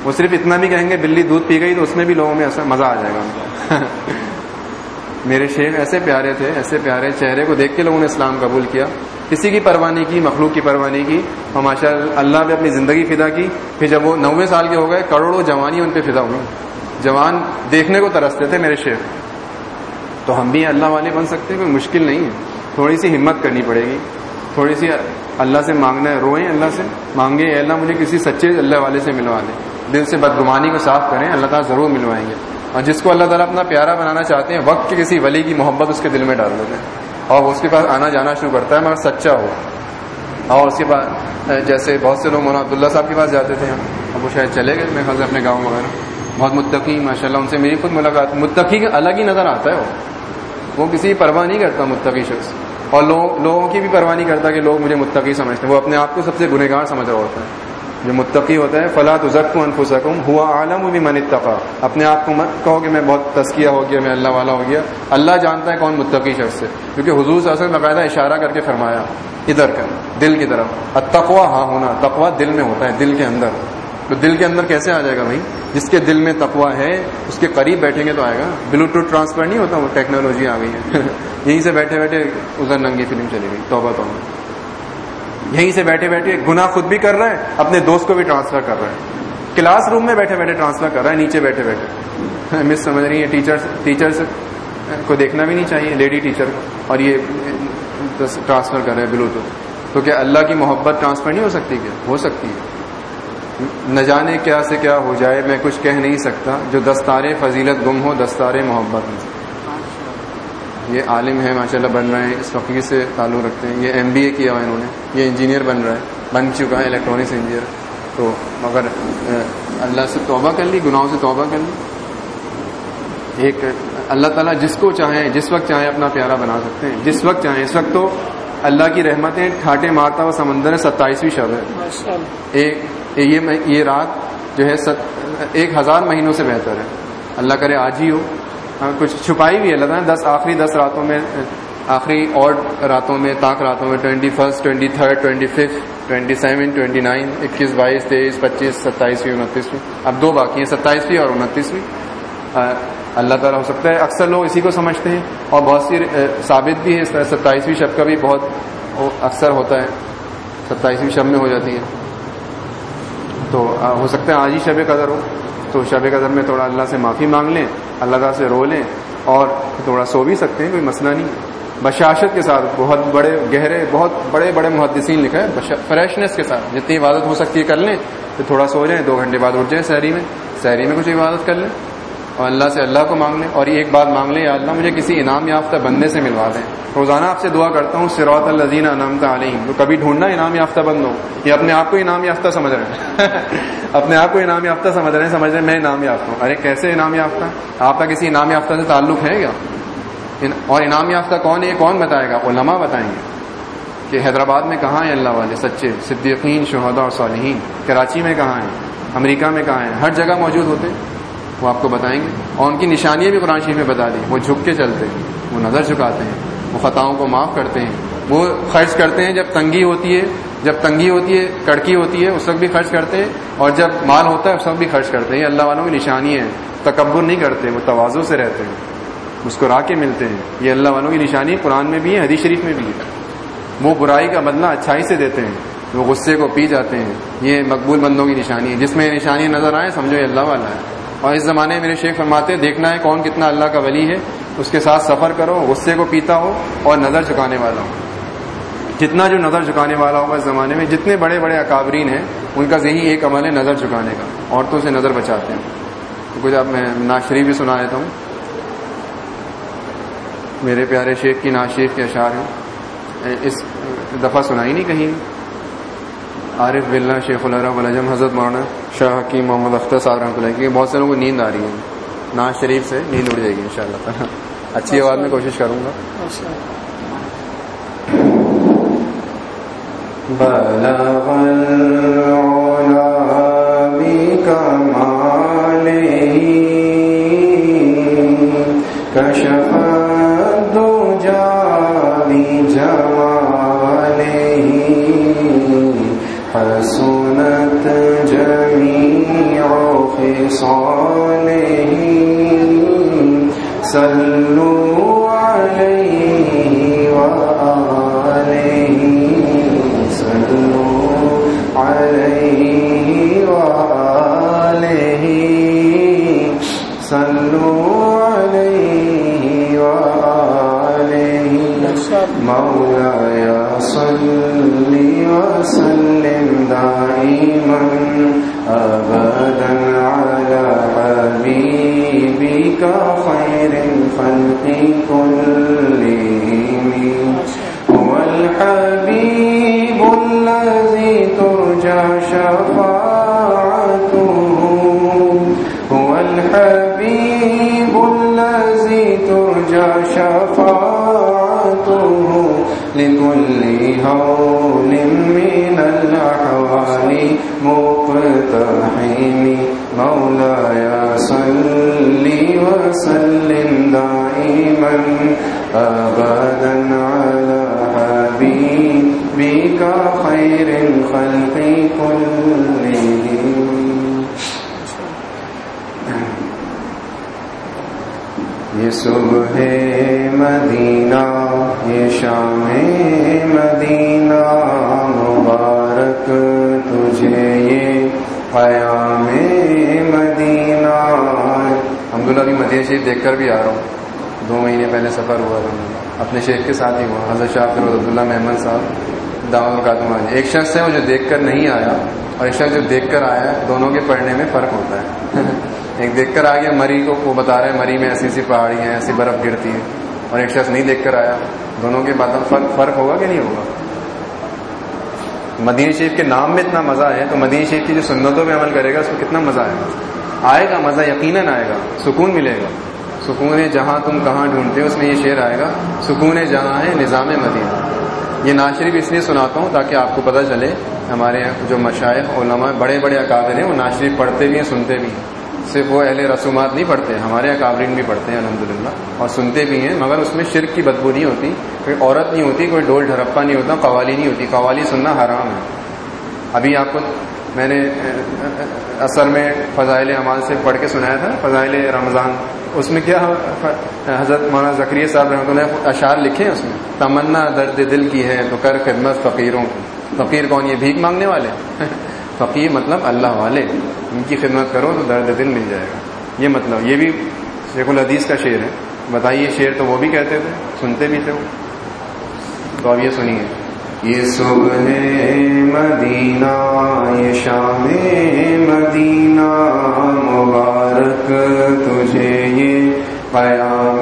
وہ صرف اتنا بھی کہیں گے، بلی دودھ پی گئی تو اس میں بھی لوگوں میں اثر، مزہ آ جائے گا۔ میرے شیخ ایسے پیارے تھے، ایسے پیارے چہرے کو دیکھ کے لوگوں نے اسلام قبول کیا۔ کسی کی پروانی کی، مخلوق کی پروانی کی۔ اور ماشاء اللہ نے اپنی زندگی فدا کی۔ پھر جب وہ نوے سال کے ہو گئے، کروڑوں جوانی ان پہ فدا ہوئی۔ جوان دیکھنے کو ترستے تھے میرے شیخ۔ تو ہم بھی اللہ والے بن سکتے کوئی مشکل نہیں ہے۔ تھوڑی سی ہمت کرنی پڑے گی۔ تھوڑی سی اللہ سے مانگنا ہے، روئیں اللہ سے؟ مانگے اللہ، مجھے کسی سچے اللہ والے سے ملوا دیں دل سے بدگمانی کو صاف کریں، اللہ تعالیٰ ضرور ملوائیں گے۔ اور جس کو اللہ تعالیٰ اپنا پیارا بنانا چاہتے ہیں، وقت کے کسی ولی کی محبت اس کے دل میں ڈال دیتے ہیں۔ اور وہ اس کے پاس آنا جانا شروع کرتا ہے، مگر سچا ہو۔ اور اس کے بعد جیسے بہت سے لوگ مولانا عبداللہ صاحب کے پاس جاتے تھے اب وہ شاید چلے گئے میں خاص اپنے گاؤں وغیرہ۔ بہت متقی ماشاء اللہ ان سے میری خود ملاقات متقی الگ ہی نظر آتا ہے وہ۔ وہ کسی پرواہ نہیں کرتا متقی شخص۔ اور لوگوں کی بھی پرواہ نہیں کرتا کہ لوگ مجھے متقی سمجھتے ہیں۔ وہ اپنے آپ کو سب سے گنہگار سمجھ رہا ہوتا ہے۔ جو متقی ہوتا ہے فلاں تو ضبط انفسکم، ہوا عالم بھی من اتقا۔ اپنے آپ کو مت کہو کہ میں بہت تسکیہ ہو گیا، میں اللہ والا ہو گیا۔ اللہ جانتا ہے کون متقی شخص ہے۔ کیونکہ حضور صلی اللہ علیہ وسلم باقاعدہ اشارہ کر کے فرمایا، ادھر کا دل کی طرف۔ تقوا ہاں ہونا، تقوا دل میں ہوتا ہے، دل کے اندر۔ تو دل کے اندر کیسے آ جائے گا بھائی؟ جس کے دل میں تقوا ہے، اس کے قریب بیٹھیں گے تو آئے گا۔ بلوٹوتھ ٹرانسفر نہیں ہوتا، وہ ٹیکنالوجی آ گئی ہے۔ یہیں سے بیٹھے بیٹھے ادھر ننگی فلم چلی گئی۔ توبہ توبہ۔ یہیں سے بیٹھے بیٹھے گنا خود بھی کر رہا ہے، اپنے دوست کو بھی ٹرانسفر کر رہا ہے۔ کلاس روم میں بیٹھے بیٹھے ٹرانسفر کر رہا ہے، نیچے بیٹھے بیٹھے۔ مس سمجھ رہی ہے ٹیچر ٹیچرس کو دیکھنا بھی نہیں چاہیے لیڈی ٹیچر کو۔ اور یہ ٹرانسفر کر رہے ہیں بلوٹوتھ تو کیا اللہ کی محبت ٹرانسفر نہیں ہو سکتی کیا؟ ہو سکتی ہے۔ نہ جانے کیا سے کیا ہو جائے میں کچھ کہہ نہیں سکتا۔ جو دستار فضیلت گم ہو دستار محبت۔ میں یہ عالم ہے ماشاء اللہ بن رہے ہیں اس فقیر سے تعلق رکھتے ہیں۔ یہ ایم بی اے کیا ہوا انہوں نے؟ یہ انجینئر بن رہا ہے بن چکا ہے الیکٹرانکس انجینئر تو مگر اللہ سے توبہ کر لی گناہوں سے توبہ کر لی۔ ایک اللہ تعالیٰ جس کو چاہیں جس وقت چاہیں اپنا پیارا بنا سکتے ہیں۔ جس وقت چاہیں اس وقت تو اللہ کی رحمتیں ٹھاٹے مارتا ہوا سمندر ہے ستائیسویں شب ہے۔ ایک یہ رات جو ہے ایک ہزار مہینوں سے بہتر ہے۔ اللہ کرے آج ہی ہو۔ ہاں، کچھ چھپائی بھی ہے، اللہ دس آخری دس راتوں میں آخری اور راتوں میں، تاک راتوں میں، twenty first, twenty third, twenty fifth, twenty seven twenty nine اکیس بائیس، تیئیس، پچیس، ستائیسویں، انتیسویں۔ اب دو باقی ہیں، ستائیسویں اور انتیسویں۔ اللہ تعالیٰ ہو سکتا ہے، اکثر لوگ اسی کو سمجھتے ہیں۔ اور بہت سی ثابت بھی ہے ستائیسویں شب کا بھی بہت اکثر ہوتا ہے۔ ستائیسویں شب میں ہو جاتی ہے۔ تو ہو سکتا ہے آج ہی شب قدر ہو۔ تو شب قدر میں تھوڑا اللہ سے معافی مانگ لیں، اللہ تعالیٰ سے رو لیں اور تھوڑا سو بھی سکتے ہیں، کوئی مسئلہ نہیں۔ بشاشت کے ساتھ بہت بڑے، گہرے، بہت بڑے بڑے محدثین لکھا ہے فریشنس کے ساتھ۔ جتنی عبادت ہو سکتی ہے کر لیں، تو تھوڑا سو جائیں، دو گھنٹے بعد اٹھ جائیں شہری میں۔ شہری میں کچھ عبادت کر لیں۔ اور اللہ سے اللہ کو مانگ لیں اور یہ ایک بات مانگ لیں، یا اللہ مجھے کسی انعام یافتہ بندے سے ملوا دیں۔ روزانہ آپ سے دعا کرتا ہوں سروت الزین انعام علیہم۔ تو کبھی ڈھونڈنا انعام یافتہ بند ہو، یہ اپنے آپ کو انعام یافتہ سمجھ رہے ہیں۔ اپنے آپ کو انعام یافتہ سمجھ رہے ہیں، سمجھ رہے ہیں، میں انعام یافتہ ہوں۔ ارے، کیسے انعام یافتہ؟ آپ کا کسی انعام یافتہ سے تعلق ہے کیا؟ اور انعام یافتہ کون ہے؟ کون بتائے گا؟ علماء بتائیں گے کہ حیدرآباد میں کہاں ہیں اللہ والے؟ سچے، صدیقین شہدا اور صالحین۔ کراچی میں کہاں ہیں؟ امریکہ میں کہاں ہیں؟ ہر جگہ موجود ہوتے وہ آپ کو بتائیں گے اور ان کی نشانیاں بھی قرآن شریف میں بتا دی وہ جھک کے چلتے ہیں، وہ نظر جھکاتے ہیں، وہ خطاؤں کو معاف کرتے ہیں۔ وہ خرچ کرتے ہیں جب تنگی ہوتی ہے، جب تنگی ہوتی ہے، کڑکی ہوتی ہے، اس وقت بھی خرچ کرتے ہیں اور جب مال ہوتا ہے، اس وقت بھی خرچ کرتے ہیں۔ یہ اللہ والوں کی نشانی ہے تکبر نہیں کرتے، وہ توازوں سے رہتے ہیں، مسکرا کے ملتے ہیں۔ یہ اللہ والوں کی نشانی قرآن میں بھی ہے، حدیث شریف میں بھی ہے۔ وہ برائی کا بدلہ اچھائی سے دیتے ہیں، وہ غصے کو پی جاتے ہیں۔ یہ مقبول بندوں کی نشانی ہے۔ جس میں نشانی نظر آئے سمجھو یہ اللہ والا ہے۔ اور اس زمانے میں میرے شیخ فرماتے دیکھنا ہے کون کتنا اللہ کا ولی ہے، اس کے ساتھ سفر کرو، غصے کو پیتا ہو اور نظر جھکانے والا ہو۔ جتنا جو نظر جھکانے والا ہوگا اس زمانے میں، جتنے بڑے بڑے اکابرین ہیں، ان کا ذہنی ایک عمل ہے نظر جھکانے کا۔ عورتوں سے نظر بچاتے ہیں۔ تو کچھ اب میں ناشریف بھی سنا دیتا ہوں۔ میرے پیارے شیخ کی ناشریف کے اشعار ہیں۔ اس دفعہ سنائی نہیں کہیں۔ عارف بلّہ شیخ الرحم الجم حضرت مولانا شاہ حکیم محمد اختر صاحب رحمۃ اللہ کیونکہ بہت سے لوگوں کو نیند آ رہی ہے۔ ناز شریف سے نیند اڑ جائے گی ان شاء اللہ تعالیٰ۔ اچھی آواز میں کوشش کروں گا۔ کشف حسنت جميع خصاله. صلوا عليه وآله. صلوا عليه وآله. صلوا عليه مولاي صل وسلم دائما أبدا على حبيبك خير الخلق كلهم. هو الحبيب الذي مولاي صل وسلم دائما أبدا على حبيبك خير الخلق كلهم. یہ صبح مدینہ، یہ شام مدینہ، مبارک تجھے یہ حیا الحمدللہ بھی مدینہ شریف دیکھ کر بھی آ رہا ہوں۔ دو مہینے پہلے سفر ہوا تھا۔ اپنے شیخ کے ساتھ ہی ہوا۔ حضرت شاہ فروز عبداللہ محمد صاحب، دعوت کا ایک شخص ہے وہ جو دیکھ کر نہیں آیا اور ایک شخص جو دیکھ کر آیا دونوں کے پڑھنے میں فرق ہوتا ہے۔ ایک دیکھ کر آ گیا، مری کو وہ بتا رہے ہیں مری میں ایسی ایسی پہاڑی ہیں، ایسی برف گرتی ہے اور ایک شخص نہیں دیکھ کر آیا۔ دونوں کے بعد فرق فرق ہوگا کہ نہیں ہوگا؟ مدینہ شریف کے نام میں اتنا مزہ ہے، تو مدینہ شریف کی جو سنتوں میں عمل کرے گا، اس کو کتنا مزہ آئے گا؟ آئے گا، مزہ یقیناً آئے گا، سکون ملے گا۔ سکون جہاں تم کہاں ڈھونڈتے ہو، اس میں یہ شعر آئے گا، سکون جہاں ہے نظام مدینہ۔ یہ ناشریف اس لیے سناتا ہوں تاکہ آپ کو پتہ چلے، ہمارے جو مشائق، علماء، بڑے بڑے اکابر ہیں، وہ ناشریف پڑھتے بھی ہیں، سنتے بھی ہیں۔ صرف وہ اہل رسومات نہیں پڑھتے، ہمارے اکابرین بھی پڑھتے ہیں الحمد اور سنتے بھی ہیں، مگر اس میں شرک کی بدبو نہیں ہوتی، کوئی عورت نہیں ہوتی، کوئی ڈول ڈھرپا نہیں ہوتا، قوالی نہیں ہوتی۔ قوالی سننا حرام ہے۔ ابھی آپ کو میں نے اثر میں فضائل اعمال سے پڑھ کے سنایا تھا، فضائل رمضان۔ اس میں کیا حضرت مولانا ذکری صاحب رحمۃ اللہ اشعار لکھے ہیں اس میں؟ تمنا درد دل کی ہے، تو کر خدمت فقیروں کی۔ فقیر کون یہ بھیک مانگنے والے؟ فقیر مطلب اللہ والے۔ ان کی خدمت کرو تو درد دل مل جائے گا۔ یہ مطلب یہ بھی شیخ الحدیث کا شعر ہے۔ بتائیے، شعر تو وہ بھی کہتے تھے، سنتے بھی تھے وہ؟ تو اب یہ سنیے۔ یہ صبح مدینہ، یہ شام مدینہ، مبارک تجھے، یہ قیام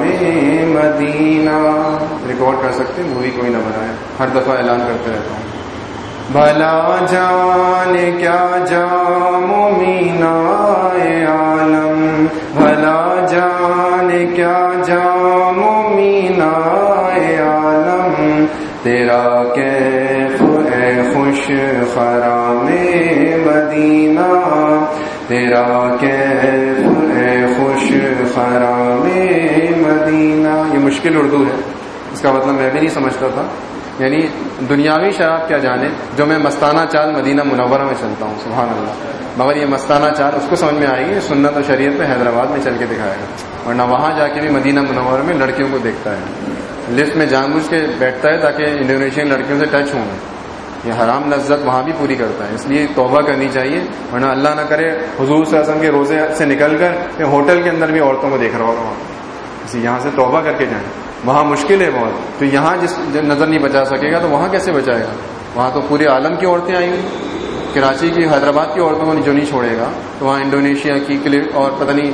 مدینہ۔ ریکارڈ کر سکتے مووی کوئی نہ بنائے۔ ہر دفعہ اعلان کرتے رہتا ہوں۔ بھلا جان، کیا جام مینا عالم؟ بھلا جان، کیا جام مینا عالم؟ تیرا خوش خرام مدینہ، تیرا کیف اے خوش خرام مدینہ۔ یہ مشکل اردو ہے، اس کا مطلب میں بھی نہیں سمجھتا تھا۔ یعنی دنیاوی شراب کیا جانے، جو میں مستانہ چال مدینہ منورہ میں چلتا ہوں، سبحان اللہ۔ مگر یہ مستانہ چال اس کو سمجھ میں آئے گی سنت و شریعت میں حیدرآباد میں چل کے دکھائے گا۔ ورنہ وہاں جا کے بھی مدینہ منورہ میں لڑکیوں کو دیکھتا ہے۔ لفٹ میں جان بوجھ کے بیٹھتا ہے تاکہ انڈونیشین لڑکیوں سے ٹچ ہوں۔ یہ حرام لذت وہاں بھی پوری کرتا ہے، اس لیے توبہ کرنی چاہیے، ورنہ اللہ نہ کرے، حضور صلی اللہ علیہ وسلم کے روزے سے نکل کر ہوٹل کے اندر بھی عورتوں کو دیکھ رہا ہوگا وہاں۔ یہاں سے توبہ کر کے جائیں۔ وہاں مشکل ہے بہت۔ تو یہاں جس نظر نہیں بچا سکے گا تو وہاں کیسے بچائے گا؟ وہاں تو پورے عالم کی عورتیں آئی ہوئی کراچی کی، حیدرآباد کی عورتوں کو جو نہیں چھوڑے گا، تو وہاں انڈونیشیا کی کلپ اور پتہ نہیں،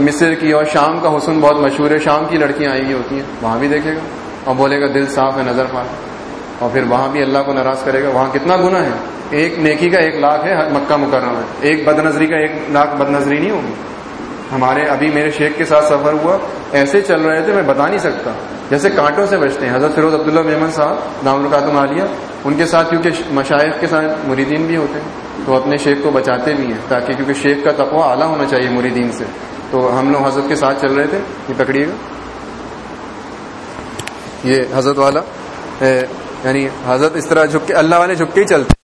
مصر کی اور شام کا حسن بہت مشہور ہے۔ شام کی لڑکیاں آئی ہوئی ہوتی ہیں، وہاں بھی دیکھے گا۔ اور بولے گا دل صاف ہے، نظر پاک اور پھر وہاں بھی اللہ کو ناراض کرے گا۔ وہاں کتنا گنا ہے۔ ایک نیکی کا ایک لاکھ ہے مکہ مکرمہ۔ ہے ایک بد نظری کا ایک لاکھ بد نظری نہیں ہوگی۔ ہمارے ابھی میرے شیخ کے ساتھ سفر ہوا۔ ایسے چل رہے تھے، میں بتا نہیں سکتا۔ جیسے کانٹوں سے بچتے ہیں۔ حضرت فیروز عبداللہ محمد صاحب دام القاتم عالیہ ان کے ساتھ کیونکہ مشائق کے ساتھ مریدین بھی ہوتے ہیں، تو اپنے شیخ کو بچاتے بھی ہیں۔ تاکہ کیونکہ شیخ کا تقوی اعلیٰ ہونا چاہیے مریدین سے۔ تو ہم لوگ حضرت کے ساتھ چل رہے تھے۔ یہ پکڑیے گا۔ یہ حضرت والا۔ یعنی حضرت اس طرح جھک کے اللہ والے جھک کے ہی چلتے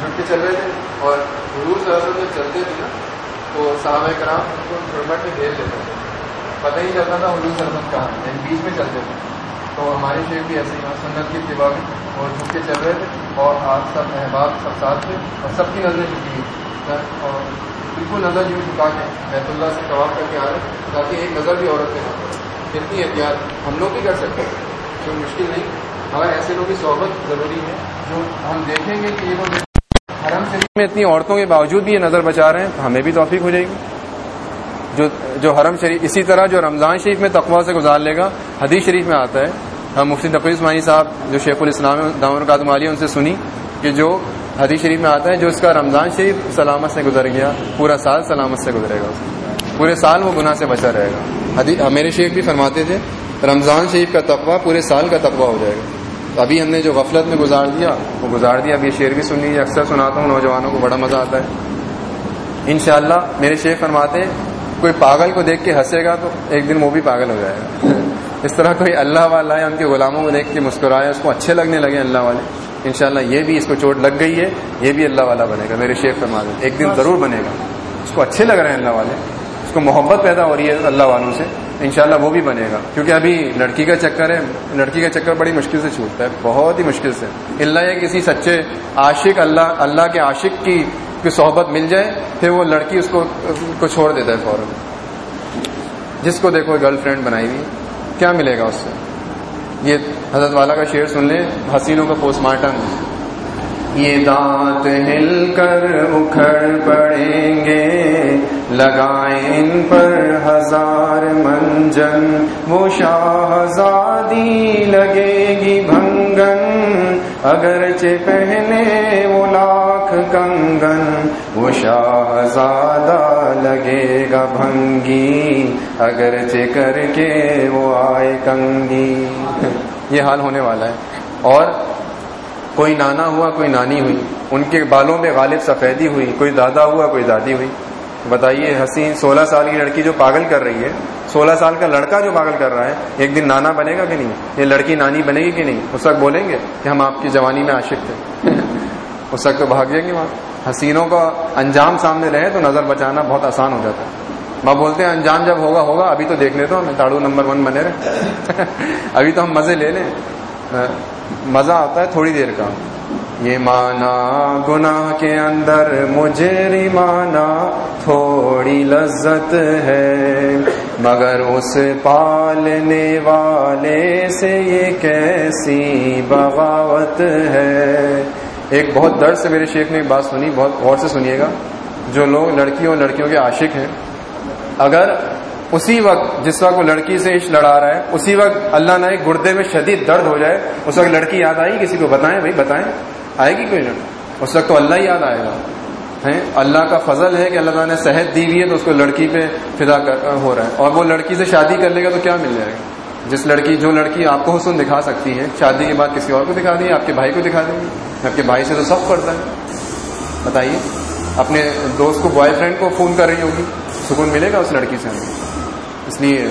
جھک کے چل رہے تھے اور حضور حضرت جب چلتے تھے نا، تو صحابہ کرام ان کو چھوٹمٹ میں گھیر لیتے تھے۔ پتہ ہی چلتا تھا حضور حضرت کہاں یعنی بیچ میں چلتے تھے۔ تو ہمارے شیخ بھی ایسے ہی سنت کی اتباع میں اور جھک کے چل رہے تھے اور آپ سب احباب سب ساتھ تھے اور سب کی نظریں جھکی ہوئی اور بالکل نظر یوں جھکا کے بیت اللہ سے کباب کر کے آ رہے تاکہ ایک نظر بھی عورت کے کتنی احتیاط ہم لوگ بھی کر سکتے ہیں کوئی مشکل نہیں۔ مگر ایسے لوگوں کی صحبت ضروری ہے۔ جو ہم دیکھیں گے کہ یہ لوگ حرم شریف میں اتنی عورتوں کے باوجود بھی یہ نظر بچا رہے ہیں تو ہمیں بھی توفیق ہو جائے گی۔ جو جو حرم شریف اسی طرح جو رمضان شریف میں تقوا سے گزار لے گا حدیث شریف میں آتا ہے۔ ہم مفتی تقوی عثمانی صاحب جو شیخ الاسلام دامن قادم عالیہ ان سے سنی کہ جو حدیث شریف میں آتا ہے جو اس کا رمضان شریف سلامت سے گزر گیا پورا سال سلامت سے گزرے گا۔ پورے سال وہ گناہ سے بچا رہے گا۔ میرے شیخ بھی فرماتے تھے رمضان شریف کا تقوی پورے سال کا تقوی ہو جائے گا۔ ابھی ہم نے جو غفلت میں گزار دیا، وہ گزار دیا۔ اب یہ شعر بھی سن لیجیے اکثر سناتا ہوں، نوجوانوں کو بڑا مزہ آتا ہے۔ انشاءاللہ میرے شیخ فرماتے ہیں، کوئی پاگل کو دیکھ کے ہنسے گا تو ایک دن وہ بھی پاگل ہو جائے گا۔ اس طرح کوئی اللہ والا ہے، ان کے غلاموں کو دیکھ کے مسکرائے، اس کو اچھے لگنے لگے اللہ والے۔ انشاءاللہ یہ بھی اس کو چوٹ لگ گئی ہے، یہ بھی اللہ والا بنے گا، میرے شیخ فرما دیں ایک دن ضرور بنے گا۔ اس کو اچھے لگ رہے ہیں اللہ والے، اس کو محبت پیدا ہو رہی ہے اللہ والوں سے۔ انشاءاللہ وہ بھی بنے گا۔ کیونکہ ابھی لڑکی کا چکر ہے، لڑکی کا چکر بڑی مشکل سے چھوٹتا ہے، بہت ہی مشکل سے۔ اللہ یا کسی سچے عاشق، اللہ اللہ کے عاشق کی صحبت مل جائے، پھر وہ لڑکی اس کو کو چھوڑ دیتا ہے فوراً۔ جس کو دیکھو، گرل فرینڈ بنائی ہوئی۔ کیا ملے گا اس سے؟ یہ حضرت والا کا شعر سن لیں۔ حسینوں کا پوسٹ مارٹم۔ یہ دانت ہل کر اکھڑ پڑیں گے۔ لگائیں ان پر ہزار منجن، وہ شاہزادی لگے گی بھنگن۔ اگرچہ پہنے وہ لاکھ کنگن وہ شاہزادہ لگے گا بھنگی اگرچہ کر کے وہ آئے کنگی۔ یہ حال ہونے والا ہے۔ اور کوئی نانا ہوا، کوئی نانی ہوئی، ان کے بالوں میں غالب سفیدی ہوئی، کوئی دادا ہوا، کوئی دادی ہوئی۔ بتائیے، حسین سولہ سال کی لڑکی جو پاگل کر رہی ہے، سولہ سال کا لڑکا جو پاگل کر رہا ہے، ایک دن نانا بنے گا کہ نہیں؟ یہ لڑکی نانی بنے گی کہ نہیں؟ اس وقت بولیں گے کہ ہم آپ کی جوانی میں عاشق تھے۔ اس وقت تو بھاگ جائیں گے وہاں۔ حسینوں کا انجام سامنے رہے تو نظر بچانا بہت آسان ہو جاتا ہے۔ ماں بولتے ہیں، انجام جب ہوگا ہوگا، ابھی تو دیکھنے تو ہمیں تاڑو نمبر ون بنے رہے۔ ابھی تو ہم مزے لے لیں۔ مزہ آتا ہے تھوڑی دیر کا۔ یہ مانا گناہ کے اندر، مجھے مانا۔ تھوڑی لذت ہے۔ مگر اس پالنے والے سے یہ کیسی بغاوت ہے۔ ایک بہت درد سے میرے شیخ نے ایک بات سنی، بہت غور سے سنیے گا۔ جو لوگ لڑکیوں اور لڑکیوں کے عاشق ہیں، اگر اسی وقت جس وقت وہ لڑکی سے عشق لڑا رہا ہے، اسی وقت اللہ نہ گردے میں شدید درد ہو جائے، اس وقت لڑکی یاد آئی؟ کسی کو بتائیں بھائی؟ بتائیں؟ آئے گی کوئی لڑکی اس وقت تو اللہ ہی یاد آئے گا۔ اللہ کا فضل ہے کہ اللہ تعالیٰ نے صحت دی ہوئی ہے تو اس کو لڑکی پہ فدا ہو رہا ہے۔ اور وہ لڑکی سے شادی کر لے گا تو کیا مل جائے گا؟ جس لڑکی جو لڑکی آپ کو حسن دکھا سکتی ہے، شادی کے بعد کسی اور کو دکھا دیں آپ کے بھائی کو دکھا دیں گے؟ آپ کے بھائی سے تو سب پڑتا ہے۔ بتائیے، اپنے دوست کو بوائے فرینڈ کو فون کر رہی ہوگی، سکون ملے گا اس لڑکی سے؟ ہمیں اس لیے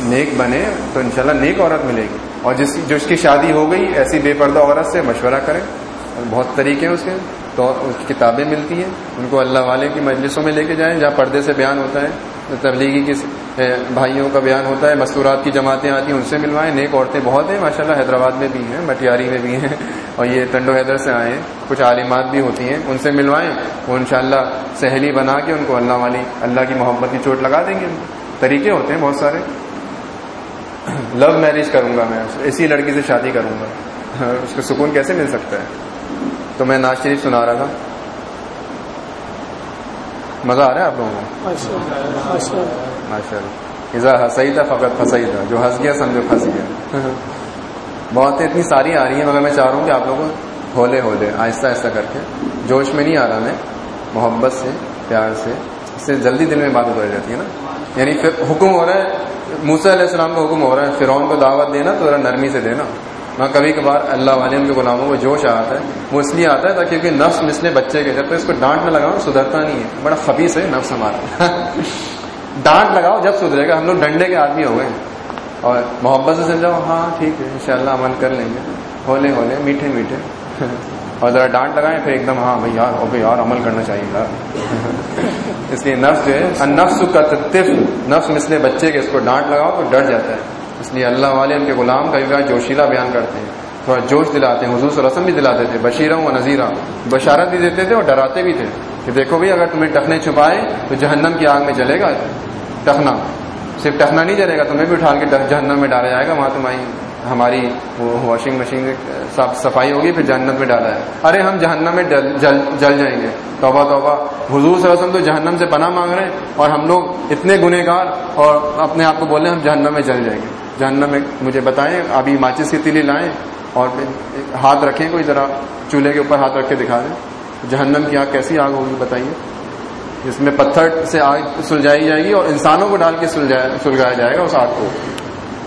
نیک بنے تو انشاءاللہ نیک عورت ملے گی۔ اور جس جو اس کی شادی ہو گئی، ایسی بے پردہ عورت سے مشورہ کریں۔ بہت طریقے ہیں اس کے۔ تو اس کی کتابیں ملتی ہیں، ان کو اللہ والے کی مجلسوں میں لے کے جائیں، جہاں پردے سے بیان ہوتا ہے تبلیغی کی بھائیوں کا بیان ہوتا ہے، مستورات کی جماعتیں آتی ہیں، ان سے ملوائیں، نیک عورتیں بہت ہیں، ماشاءاللہ حیدرآباد میں بھی ہیں مٹیاری میں بھی ہیں، اور یہ ٹنڈو حیدر سے آئے ہیں، کچھ عالمات بھی ہوتی ہیں، ان سے ملوائیں، وہ انشاءاللہ سہیلی بنا کے ان کو اللہ والی، اللہ کی محبت کی چوٹ لگا دیں گے۔ طریقے ہوتے ہیں بہت سارے۔ لو میرج کروں گا میں، اسی لڑکی سے شادی کروں گا۔ اس کو سکون کیسے مل سکتا ہے؟ تو میں ناز شریف سنا رہا تھا۔ مزہ آ رہا ہے آپ لوگوں کو؟ ماشاء اللہ ہنسائی تھا فقط پھنسائی تھا جو ہنس گیا سمجھو پھنس گیا۔ بہت اتنی ساری آ رہی ہیں، مگر میں چاہ رہا ہوں کہ آپ لوگوں ہولے ہولے، آہستہ آہستہ کر کے۔ جوش میں نہیں آ رہا میں، محبت سے، پیار سے۔ اس سے جلدی دل میں بات اتر جاتی ہے نا۔ یعنی پھر حکم ہو رہا ہے موسا علیہ السلام کا حکم ہو رہا ہے، فرعون کو دعوت دینا تو ذرا نرمی سے دینا۔ وہاں کبھی کبھار اللہ والے ان کے غلاموں کو جوش آتا ہے، وہ اس لیے آتا ہے تاکہ کیونکہ نفس مسلے بچے کے جب تو اس کو ڈانٹ نہ لگاؤ، سدھرتا نہیں ہے۔ بڑا خبیص ہے نفس ہمارا۔ ڈانٹ لگاؤ جب سدھرے گا، ہم لوگ ڈنڈے کے آدمی ہو گئے۔ اور محبت سے سمجھاؤ ہاں ٹھیک ہے، انشاءاللہ عمل کر لیں گے۔ ہولے ہولے، میٹھے میٹھے۔ اور ذرا ڈانٹ لگائیں، پھر ایک دم ہاں بھائی یار ہو یار عمل کرنا چاہیے یار۔ اس لیے نفس جو ہے نفس کا تف نفس مسلے بچے کے اس کو ڈانٹ لگاؤ تو ڈر جاتا ہے۔ اس لیے اللہ والے ان کے غلام کئی بار جوشیلا بیان کرتے ہیں۔ تھوڑا جوش دلاتے ہیں، حضور صلی اللہ علیہ وسلم بھی دلاتے تھے بشیروں و نذیرہ بشارت بھی دیتے تھے اور ڈراتے بھی تھے کہ دیکھو بھائی اگر تمہیں ٹخنے چھپائے تو جہنم کی آگ میں جلے گا۔ ٹخنا۔ صرف ٹخنا نہیں جلے گا، تمہیں بھی اٹھا کے جہنم میں ڈالا جائے گا، وہاں تمہاری ہماری وہ واشنگ مشین صاف صفائی ہوگی، پھر جہنم میں ڈالا ہے ارے، ہم جہنم میں جل جل جائیں گے۔ توبہ توبہ۔ حضور صلی اللہ علیہ وسلم تو جہنم سے پناہ مانگ رہے ہیں اور ہم لوگ اتنے گنہ گار اور اپنے آپ کو بولے ہم جہنم میں جل جائیں گے۔ جہنم میں مجھے بتائیں، ابھی ماچس کی تیلی لائیں اور ہاتھ رکھیں کوئی، ذرا چولہے کے اوپر ہاتھ رکھ کے دکھا دیں۔ جہنم کی آگ کیسی آگ ہوگی بتائیے؟ جس میں پتھر سے آگ سلجھائی جائے گی اور انسانوں کو ڈال کے سلجھایا جائے گا اس آگ کو۔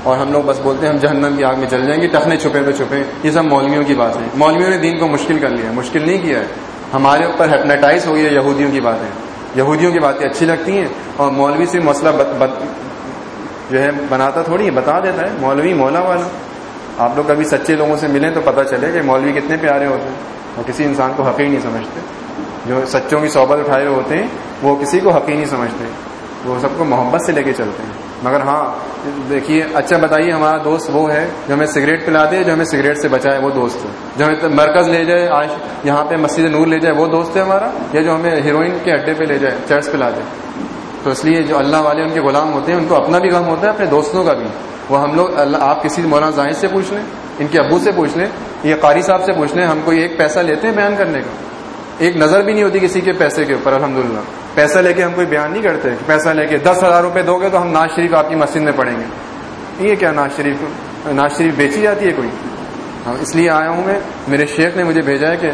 اور ہم لوگ بس بولتے ہیں، ہم جہنم کی آگ میں چل جائیں گے، ٹخنے چھپے تو چھپے۔ یہ سب مولویوں کی بات ہے مولویوں نے دین کو مشکل کر لیا ہے، مشکل نہیں کیا ہے۔ ہمارے اوپر ہیپناٹائز ہو گئی ہے یہودیوں کی باتیں۔ یہودیوں کی باتیں اچھی لگتی ہیں اور مولوی سے مسئلہ جو ہے بناتا تھوڑی ہے، بتا دیتا ہے، مولوی، مولا والا۔ آپ لوگ کبھی سچے لوگوں سے ملیں تو پتہ چلے کہ مولوی کتنے پیارے ہوتے ہیں۔ وہ کسی انسان کو حقیقی نہیں سمجھتے۔ جو سچوں کی صحبت اٹھائے ہوئے ہوتے ہیں، وہ کسی کو حقیقی نہیں سمجھتے۔ وہ سب کو محبت سے لے کے چلتے ہیں۔ مگر ہاں دیکھیے اچھا بتائیے، ہمارا دوست وہ ہے جو ہمیں سگریٹ پلا دے، جو ہمیں سگریٹ سے بچائے، وہ دوست ہے۔ جو ہمیں مرکز لے جائے، آج یہاں پہ مسجد نور لے جائے، وہ دوست ہے ہمارا؟ یا جو ہمیں ہیروئن کے اڈے پہ لے جائے، چرچ پلا دے۔ تو اس لیے جو اللہ والے ان کے غلام ہوتے ہیں، ان کو اپنا بھی غم ہوتا ہے، اپنے دوستوں کا بھی۔ وہ ہم لوگ، اللہ، آپ کسی مولانا زاہد سے پوچھ لیں، ان کے ابو سے پوچھ لیں یہ قاری صاحب سے پوچھ لیں، ہم کو ایک پیسہ لیتے ہیں بیان کرنے کا۔ ایک نظر بھی نہیں ہوتی کسی کے پیسے کے اوپر، الحمدللہ۔ پیسہ لے کے ہم کوئی بیان نہیں کرتے۔ پیسہ لے کے دس ہزار روپے دو گے تو ہم ناز شریف آپ کی مسجد میں پڑھیں گے۔ یہ کیا ناز شریف؟ ناز شریف بیچی جاتی ہے کوئی؟ ہاں، اس لیے آیا ہوں میں۔ میرے شیخ نے مجھے بھیجا ہے کہ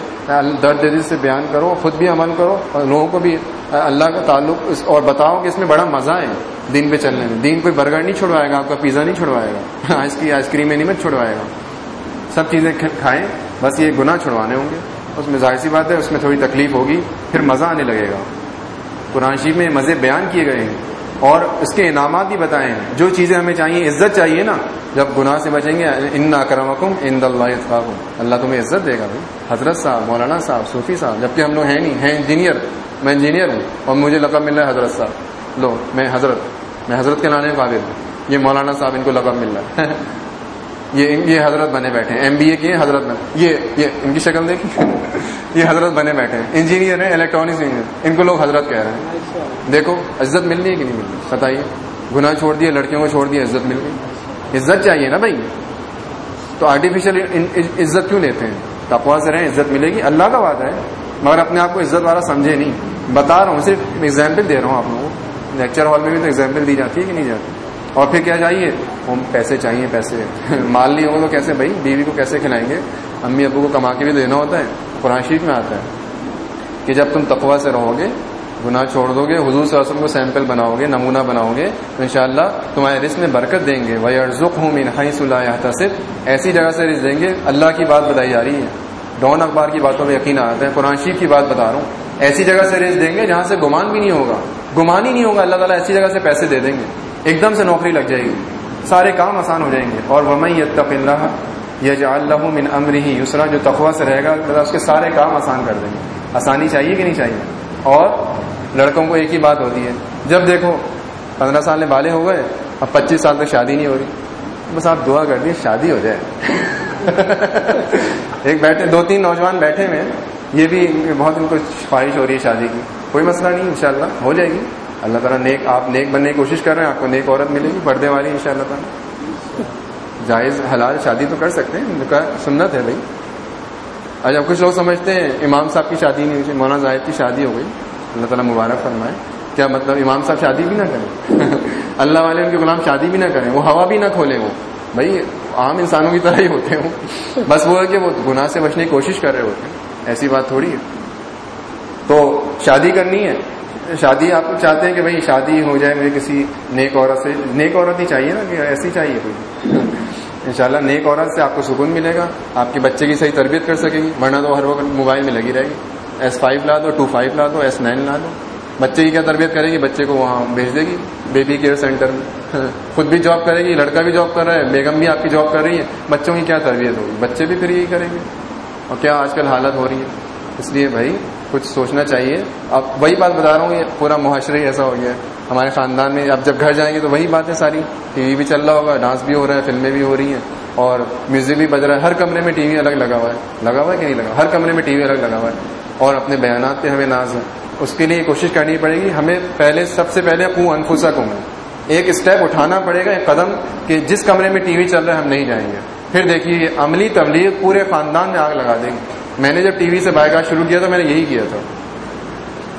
درد دل سے بیان کرو، خود بھی عمل کرو اور لوگوں کو بھی اللہ کا تعلق اور بتاؤ کہ اس میں بڑا مزہ ہے دین پہ چلنے میں۔ دین کوئی برگر نہیں چھڑوائے گا، آپ کا پیزا نہیں چھڑوائے گا۔ آئس کی آئس کریم نہیں مت چھڑوائے گا۔ سب چیزیں کھائیں، بس یہ گناہ چھڑوانے ہوں گے۔ اس میں ظاہر سی بات ہے، اس میں تھوڑی تکلیف ہوگی، پھر مزہ آنے لگے گا۔ قرآن شریف میں مزے بیان کیے گئے ہیں۔ اور اس کے انعامات بھی بتائیں جو چیزیں ہمیں چاہیے، عزت چاہیے نا۔ جب گناہ سے بچیں گے ان کرم حکم ان اللہ اللہ تمہیں عزت دے گا بھائی۔ حضرت صاحب، مولانا صاحب، صوفی صاحب، جبکہ ہم لوگ ہیں نہیں، ہیں انجینئر، میں انجینئر ہوں اور مجھے لقب مل رہا ہے حضرت صاحب۔ لو، میں حضرت میں حضرت کے لانے قابل ہوں۔ یہ مولانا صاحب، ان کو لقب مل رہا ہے۔ یہ یہ حضرت بنے بیٹھے ہیں ایم بی اے کیے حضرت بنے یہ یہ ان کی شکل دیکھی؟ یہ حضرت بنے بیٹھے ہیں۔ انجینئر ہیں الیکٹرانکس انجینئر ان کو لوگ حضرت کہہ رہے ہیں۔ دیکھو، عزت مل رہی ہے کہ نہیں مل رہی بتائیے۔ گناہ چھوڑ دیا لڑکیوں کو چھوڑ دیا عزت مل گئی۔ عزت چاہیے نا بھائی۔ تو آرٹیفیشل عزت کیوں لیتے ہیں؟ تقوا سے رہیں، عزت ملے گی۔ اللہ کا وعدہ ہے، مگر اپنے آپ کو عزت والا سمجھے نہیں۔ بتا رہا ہوں، صرف ایگزامپل دے رہا ہوں آپ لوگوں کو۔ لیکچر ہال میں بھی تو ایگزامپل دی جاتی ہے کہ نہیں جاتی؟ اور پھر کیا چاہیے؟ وہ پیسے چاہیے، پیسے۔ مال نہیں ہوگا تو کیسے بھائی؟ بیوی کو کیسے کھلائیں گے؟ امی ابو کو کما کے بھی دینا ہوتا ہے، قرآن شریف میں آتا ہے کہ جب تم تقوا سے رہو گے، گناہ چھوڑ دو گے، حضور صلی اللہ علیہ وسلم کو سیمپل بناؤ گے، نمونہ بناؤ گے، تو انشاءاللہ تمہارے رزق میں برکت دیں گے۔ وہ ارزق ہوں من حیث لا ایسی جگہ سے رزق دیں گے۔ اللہ کی بات بتائی جا رہی ہے۔ ڈون اخبار کی باتوں میں یقین آتا ہے، قرآن شریف کی بات بتا رہا ہوں۔ ایسی جگہ سے رزق دیں گے جہاں سے گمان بھی نہیں ہوگا۔ گمان ہی نہیں ہوگا، اللہ تعالیٰ ایسی جگہ سے پیسے دے دیں گے۔ ایک دم سے نوکری لگ جائے گی۔ سارے کام آسان ہو جائیں گے۔ اور وہ یتق اللہ یہ جو اللہ من امر ہی یسرا جو تقوا سے رہے گا اس کے سارے کام آسان کر دیں گے۔ آسانی چاہیے کہ نہیں چاہیے؟ اور لڑکوں کو ایک ہی بات ہوتی ہے۔ جب دیکھو، پندرہ سال میں بالے ہو گئے، اب پچیس سال تک شادی نہیں ہو رہی۔ بس آپ دعا کر دیے شادی ہو جائے۔ ایک بیٹھے، دو تین نوجوان بیٹھے ہوئے یہ بھی بہت ان کو خواہش ہو رہی ہے شادی کی۔ کوئی مسئلہ نہیں، انشاءاللہ، ہو جائے گی۔ اللہ تعالیٰ نیک آپ نیک بننے کی کوشش کر رہے ہیں، آپ کو نیک عورت ملے گی پردے والی ان شاء اللہ تعالیٰ۔ جائز، حلال شادی تو کر سکتے ہیں، ان کا سنت ہے بھائی۔ اچھا کچھ لوگ سمجھتے ہیں، امام صاحب کی شادی نہیں ہوئی مولانا زاہد کی شادی ہو گئی۔ اللہ تعالیٰ مبارک فرمائے۔ کیا مطلب امام صاحب شادی بھی نہ کریں؟ اللہ والے ان کے غلام شادی بھی نہ کریں، وہ ہوا بھی نہ کھولیں وہ۔ بھائی، عام انسانوں کی طرح ہی ہوتے ہیں بس وہ ہے کہ وہ گناہ سے بچنے کی کوشش کر رہے ہوتے ہیں۔ ایسی بات تھوڑی ہے۔ تو شادی کرنی ہے۔ شادی آپ چاہتے ہیں کہ بھائی شادی ہو جائے مجھے کسی نیک عورت سے، نیک عورت ہی چاہیے نا کہ ایسی چاہیے کوئی۔ انشاءاللہ نیک عورت سے آپ کو سکون ملے گا، آپ کے بچے کی صحیح تربیت کر سکے گی، ورنہ تو ہر وقت موبائل میں لگی رہے گی۔ ایس فائیو لا دو، ٹو فائیو لا دو، ایس نائن لا دو۔ بچے کی کیا تربیت کرے گی؟ بچے کو وہاں بھیج دے گی، بیبی کیئر سینٹر میں۔ خود بھی جاب کرے گی، لڑکا بھی جاب کر رہا ہے، بیگم بھی آپ کی جاب کر رہی ہے۔ بچوں کی کیا تربیت ہوگی؟ بچے بھی پھر یہی کریں گے۔ اور کیا آج کل حالت ہو رہی ہے؟ اس لیے بھائی کچھ سوچنا چاہیے۔ اب وہی بات بتا رہا ہوں، یہ پورا معاشرہ ہی ایسا ہو گیا۔ ہے ہمارے خاندان میں اب جب گھر جائیں گے تو وہی باتیں ساری۔ ٹی وی بھی چل رہا ہوگا، ڈانس بھی ہو رہا ہے، فلمیں بھی ہو رہی ہیں۔ اور میوزک بھی بج رہا ہے۔ ہر کمرے میں ٹی وی الگ لگا ہوا ہے۔ لگا ہوا ہے کہ نہیں لگا؟ ہر کمرے میں ٹی وی الگ لگا ہوا ہے۔ اور اپنے بیانات پہ ہمیں ناز ہے۔ اس کے لیے کوشش کرنی پڑے گی۔ ہمیں پہلے، سب سے پہلے کو انفوسا کو ایک اسٹیپ اٹھانا پڑے گا، ایک قدم کہ جس کمرے میں ٹی وی چل رہا ہے، ہم نہیں جائیں گے۔ پھر دیکھیے، عملی تبلیغ پورے خاندان میں آگ لگا دیں گے میں نے جب ٹی وی سے بائیکاٹ شروع کیا تھا میں نے یہی کیا تھا۔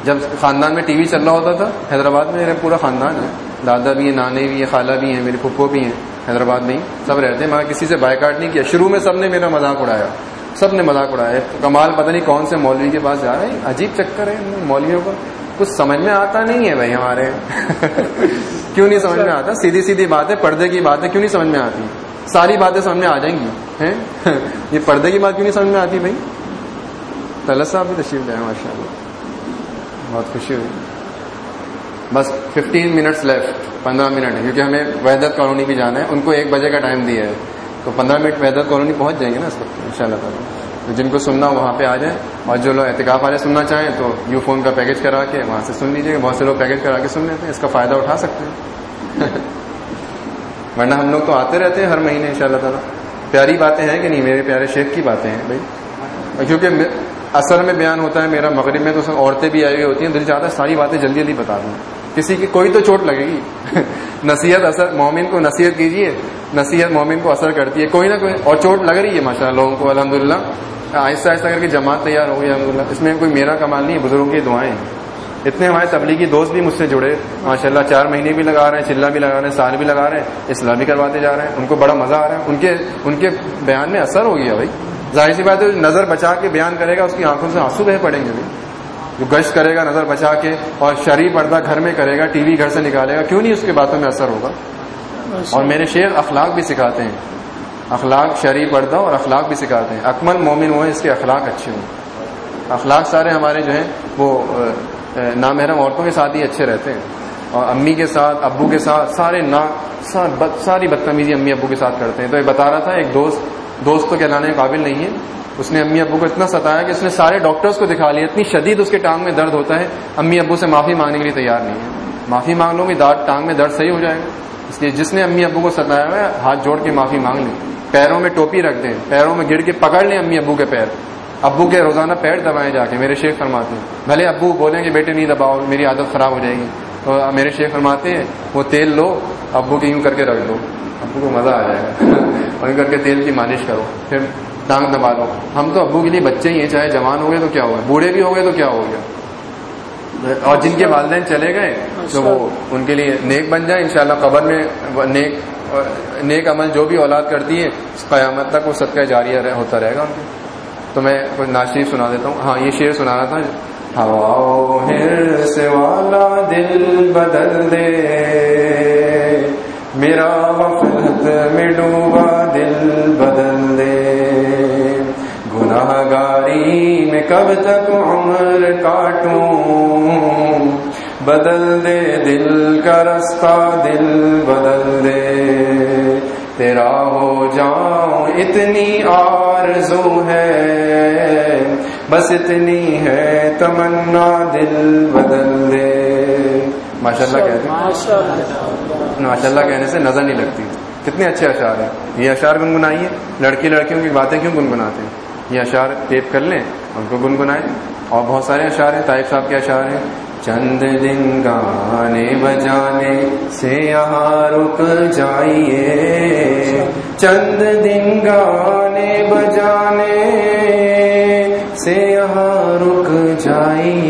جب خاندان میں ٹی وی چل رہا ہوتا تھا، حیدرآباد میں میرا پورا خاندان ہے۔ دادا بھی ہیں، نانے بھی ہیں، خالہ بھی ہیں، میرے پھپھو بھی ہیں، حیدرآباد میں ہی سب رہتے ہیں۔ مگر کسی سے بائیکاٹ نہیں کیا۔ شروع میں سب نے میرا مذاق اڑایا۔ سب نے مذاق اڑایا۔ کمال پتہ نہیں کون سے مولوی کے پاس جا رہے ہیں عجیب چکر ہے مولویوں کا۔ کچھ سمجھ میں آتا نہیں ہے بھائی ہمارے۔ کیوں نہیں سمجھ میں آتا؟ سیدھی سیدھی بات ہے پردے کی بات ہے کیوں نہیں سمجھ میں آتی؟ ساری باتیں سامنے آ جائیں گی یہ پردے کی بات کیوں نہیں سمجھ میں آتی بھائی؟ طلت صاحب بھی تشریف لائے ماشاء اللہ بہت خوشی ہوئی۔ بس ففٹین منٹس لیفٹ پندرہ منٹ، کیونکہ ہمیں وحدت کالونی بھی جانا ہے۔ ان کو ایک بجے کا ٹائم دیا ہے۔ تو پندرہ منٹ وحدت کالونی پہنچ جائیں گے نا اس وقت ان شاء اللہ تعالیٰ۔ تو جن کو سننا وہاں پہ آ جائیں، اور جو لوگ احتکاف والے سننا چاہیں، تو یو فون کا پیکج کرا کے وہاں سے سن لیجیے بہت سے لوگ پیکج کرا کے سن لیتے ہیں، اس کا فائدہ اٹھا سکتے ہیں۔ ورنہ ہم لوگ تو آتے رہتے ہیں ہر مہینے ان شاء اللہ تعالیٰ۔ پیاری باتیں ہیں کہ نہیں؟ میرے پیارے شیخ کی باتیں ہیں، بھائی۔ کیونکہ اثر میں بیان ہوتا ہے میرا مغرب میں تو سب عورتیں بھی آئی ہوئی ہوتی ہیں دل چاہتا ہے ساری باتیں جلدی جلدی بتا دوں۔ کسی کی کوئی تو چوٹ لگے گی۔ نصیحت اثر، مومن کو نصیحت کیجیے نصیحت مومن کو اثر کرتی ہے۔ کوئی نہ کوئی، اور چوٹ لگ رہی ہے ماشاء اللہ لوگوں کو الحمد للہ آہستہ آہستہ کر کے جماعت تیار ہو گئی الحمد للہ اس میں کوئی میرا کمال نہیں ہے، بزرگوں کی دعائیں اتنے ہمارے تبلیغی دوست بھی مجھ سے جڑے۔ ماشاء اللہ چار مہینے بھی لگا رہے ہیں، چلا بھی لگا رہے ہیں، سال بھی لگا رہے ہیں اصلاح بھی کرواتے جا رہے ہیں، ان کو بڑا مزہ آ رہا ہے۔ ان کے ان کے بیان میں اثر ہو گیا بھائی۔ ظاہر سی بات ہے نظر بچا کے بیان کرے گا اس کی آنکھوں سے آنسو بہ پڑیں گے بھائی جو گشت کرے گا نظر بچا کے اور شریف پردہ گھر میں کرے گا ٹی وی گھر سے نکالے گا کیوں نہیں اس کے باتوں میں اثر ہوگا؟ اور میرے شیخ اخلاق بھی سکھاتے ہیں۔ اخلاق شریف پردہ اور اخلاق بھی سکھاتے ہیں۔ اکمل مومن ہوئے اس کے اخلاق اچھے ہوں۔ اخلاق سارے ہمارے جو ہیں وہ نامحرم عورتوں کے ساتھ ہی اچھے رہتے ہیں۔ اور امی کے ساتھ ابو کے ساتھ سارے نا ساری بدتمیزی امی ابو کے ساتھ کرتے ہیں۔ تو یہ بتا رہا تھا ایک دوست دوست تو کہلانے کے قابل نہیں ہے۔ اس نے امی ابو کو اتنا ستایا کہ اس نے سارے ڈاکٹرز کو دکھا لیا۔ اتنی شدید اس کے ٹانگ میں درد ہوتا ہے۔ امی ابو سے معافی مانگنے کے لیے تیار نہیں ہے۔ معافی مانگ لو گی ٹانگ میں درد صحیح ہو جائے گا۔ اس لیے جس نے امی ابو کو ستایا ہوا ہے، ہاتھ جوڑ کے معافی مانگ لیں پیروں میں ٹوپی رکھ دیں، پیروں میں گر کے پکڑ لیں امی ابو کے پیر۔ ابو کے روزانہ پیر دبائیں جا کے، میرے شیخ فرماتے ہیں۔ بھلے ابو بولیں کہ بیٹے نہیں دباؤ، میری عادت خراب ہو جائے گی۔ تو میرے شیخ فرماتے ہیں، وہ تیل لو، ابو کے یوں کر کے رکھ دو۔ ابو کو مزہ آ جائے۔ گا اور یوں کر کے تیل کی مالش کرو۔ پھر ٹانگ دبا دو ہم تو ابو کے لیے بچے ہی ہیں چاہے جوان ہو گئے تو کیا ہو گیا؟ بوڑھے بھی ہو گئے تو کیا ہو گیا؟ اور جن کے والدین چلے گئے تو وہ ان کے لیے نیک بن جائے۔ انشاءاللہ قبر میں نیک نیک عمل جو بھی اولاد کرتی ہے قیامت تک وہ صدقہ جاری ہوتا رہے گا تو میں کوئی ناشریف سنا دیتا ہوں۔ ہاں یہ شعر سنانا تھا۔ ہوا سے والا دل بدل دے۔ میرا وفلت میں ڈوبا دل بدل دے گناہ گاری میں کب تک عمر کاٹوں بدل دے دل کا رستہ دل بدل دے تیرا ہو جاؤں اتنی آرزو ہے بس اتنی ہے تمنا دل بدل دے ماشاء اللہ کہتے ماشاء اللہ کہنے سے نظر نہیں لگتی کتنے اچھے اشعار ہیں؟ یہ اشعار گنگنائیے لڑکی لڑکیوں کی باتیں کیوں گنگناتے ہیں؟ یہ اشعار ٹیپ کر لیں، ان کو گنگنائیں۔ اور بہت سارے اشعار ہیں طائف صاحب کے اشعار ہیں۔ چند دن گانے بجانے سے یہاں رک جائیے۔ چند دن گانے بجانے سے یہاں رک جائیے۔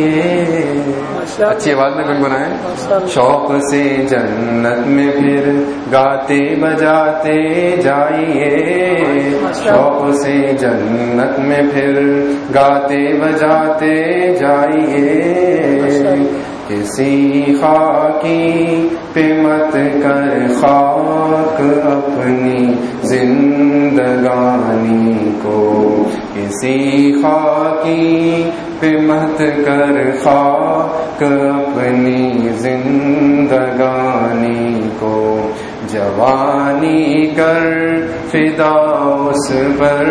اچھی آواز میں گنگنائیں شوق سے جنت میں پھر گاتے بجاتے جائیے. شوق سے جنت میں پھر گاتے بجاتے جائیے. کسی خاکی پہ مت کر خاک اپنی زندگانی کو کسی خاکی پہ مت کر خاک اپنی زندگانی کو جوانی کر فدا اس پر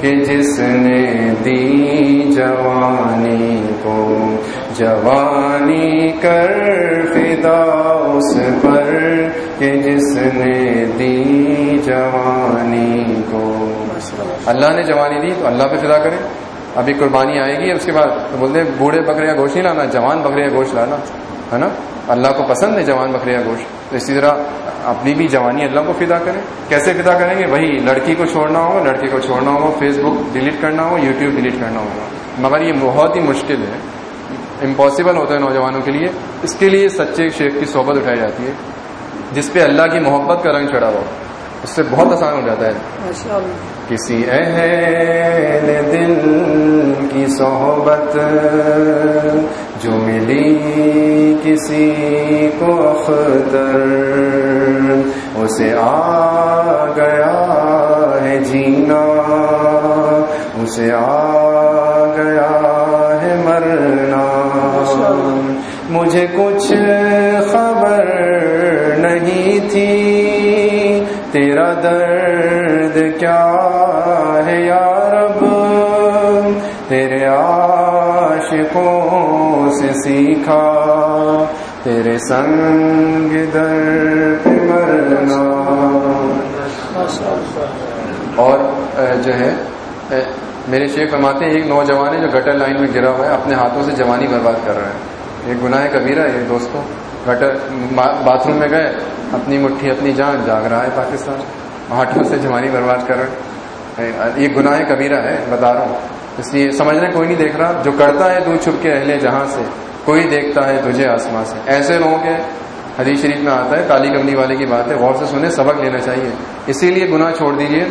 کہ جس نے دی جوانی کو جوانی کر فدا اس پر کہ جس نے دی جوانی کو۔ اللہ نے جوانی دی تو اللہ پہ فدا کرے۔ ابھی قربانی آئے گی اس کے بعد بولتے بوڑھے بکرے کا گوشت نہیں لانا، جوان بکرے کا گوشت لانا، ہے نا؟ اللہ کو پسند ہے جوان بکرے کا گوشت۔ تو اسی طرح اپنی بھی جوانی اللہ کو فدا کریں۔ کیسے فدا کریں گے؟ وہی لڑکی کو چھوڑنا ہوگا لڑکے کو چھوڑنا ہوگا فیس بک ڈیلیٹ کرنا ہوگا یوٹیوب ڈیلیٹ کرنا ہوگا مگر یہ بہت ہی مشکل ہے۔ امپاسبل ہوتا ہے نوجوانوں کے لیے۔ اس کے لیے سچے شیخ کی صحبت اٹھائی جاتی ہے جس پہ اللہ کی محبت کا رنگ چڑھا ہوا۔ اس سے بہت آسان ہو جاتا ہے۔ کسی اہل دل کی صحبت جو ملی کسی کو اختر اسے آ گیا ہے جینا اسے آ مجھے کچھ خبر نہیں تھی۔ تیرا درد کیا ہے یا رب؟ تیرے عاشقوں سے سیکھا۔ تیرے سنگ در مرنا۔ اور جو ہے میرے شیخ فرماتے ہیں، ایک نوجوان ہے جو گٹر لائن میں گرا ہوا ہے، اپنے ہاتھوں سے جوانی برباد کر رہا ہے۔ ایک گناہ کبیرہ ہے دوستوں۔ گٹر باتھ روم میں گئے، اپنی مٹھی، اپنی جان جاگ رہا ہے پاکستان۔ ہاتھوں سے جوانی برباد کر یہ گناہ کبیرہ ہے، بتا رہا ہوں۔ اس لیے سمجھنا کوئی نہیں دیکھ رہا۔ جو کرتا ہے دور چھپ کے اہل جہاں سے، کوئی دیکھتا ہے تجھے آسمان سے۔ ایسے لوگوں کے حدیث شریف میں آتا ہے، کالی کملی والے کی بات ہے غور سے سنے سبق لینا چاہیے۔ اسی لیے گناہ چھوڑ دیجیے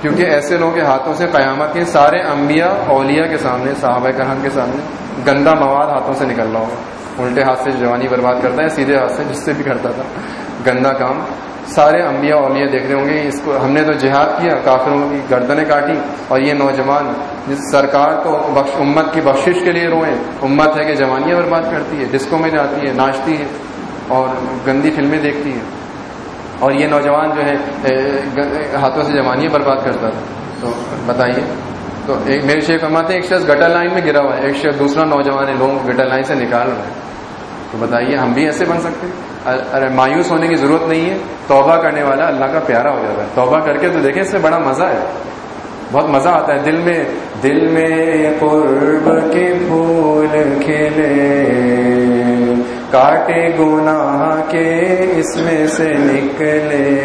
کیونکہ ایسے لوگوں کے ہاتھوں سے قیامت کے سارے انبیاء، اولیاء کے سامنے، صحابہ کرام کے سامنے گندا مواد ہاتھوں سے نکل رہا ہوگا الٹے ہاتھ سے جوانی برباد کرتا ہے، سیدھے ہاتھ سے، جس سے بھی کرتا تھا۔ گندا کام۔ سارے انبیاء اولیاء دیکھ رہے ہوں گے، اس کو ہم نے تو جہاد کیا، کافروں کی گردنیں کاٹی اور یہ نوجوان جس سرکار تو امت کی بخشش کے لیے روئے امت ہے کہ جوانیاں برباد کرتی ہے ڈسکو میں جاتی ہے، ناچتی ہے اور گندی فلمیں دیکھتی ہے اور یہ نوجوان جو ہے ہاتھوں سے جوانیاں برباد کرتا تھا۔ تو بتائیے۔ تو ایک میرے شیخ فرماتے ہیں، ایک شخص گٹر لائن میں گرا ہوا ہے، ایک شخص دوسرا نوجوان ہے، لوگ گٹر لائن سے نکال رہے ہیں۔ تو بتائیے، ہم بھی ایسے بن سکتے ہیں؟ ارے، مایوس ہونے کی ضرورت نہیں ہے، توبہ کرنے والا اللہ کا پیارا ہو جاتا ہے۔ توبہ کر کے تو دیکھیں، اس سے بڑا مزہ ہے۔ بہت مزہ آتا ہے۔ دل میں دل میں قرب کے پھول کھلے۔ کاٹے گناہ کے اس میں سے نکلے۔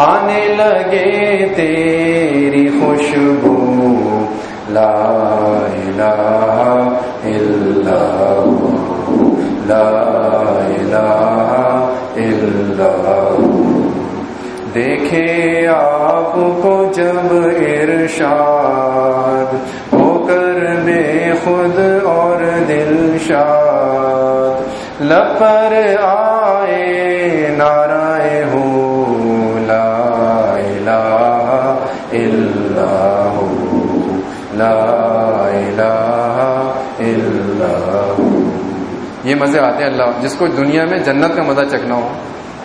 آنے لگے تیری خوشبو۔ لا الہ الا لا الہ الا دیکھے آپ کو جب ارشاد ہو کر بے خود اور دل شاد۔ لپر آئے یہ مزے آتے ہیں اللہ جس کو دنیا میں جنت کا مزہ چکنا ہو،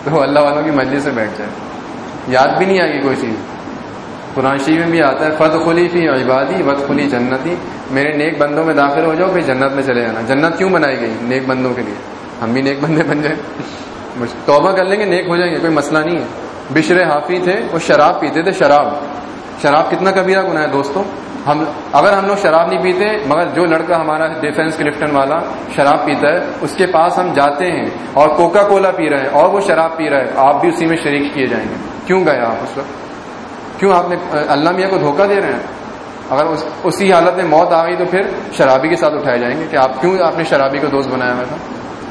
تو وہ اللہ والوں کی مجلس سے بیٹھ جائے۔ یاد بھی نہیں آئے گی کوئی چیز۔ قرآن شریف میں بھی آتا ہے فت خلی فی عبادی وط خلی جنتی میرے نیک بندوں میں داخل ہو جاؤ، پھر جنت میں چلے جانا۔ جنت کیوں بنائی گئی نیک بندوں کے لیے؟ ہم بھی نیک بندے بن جائیں۔ توبہ کر لیں گے، نیک ہو جائیں گے، کوئی مسئلہ نہیں ہے۔ بشر حافی تھے، وہ شراب پیتے تھے، شراب۔ شراب کتنا کبیرہ گناہ ہے دوستوں ہم اگر ہم لوگ شراب نہیں پیتے، مگر جو لڑکا ہمارا ڈیفینس کرفٹن والا شراب پیتا ہے، اس کے پاس ہم جاتے ہیں اور کوکا کولا پی رہے ہیں اور وہ شراب پی رہا ہے، آپ بھی اسی میں شریک کیے جائیں گے۔ کیوں گئے آپ اس وقت؟ کیوں آپ نے اللہ میاں کو دھوکہ دے رہے ہیں؟ اگر اس اسی حالت میں موت آ گئی تو پھر شرابی کے ساتھ اٹھائے جائیں گے کہ آپ کیوں آپ نے شرابی کو دوست بنایا ہوا تھا؟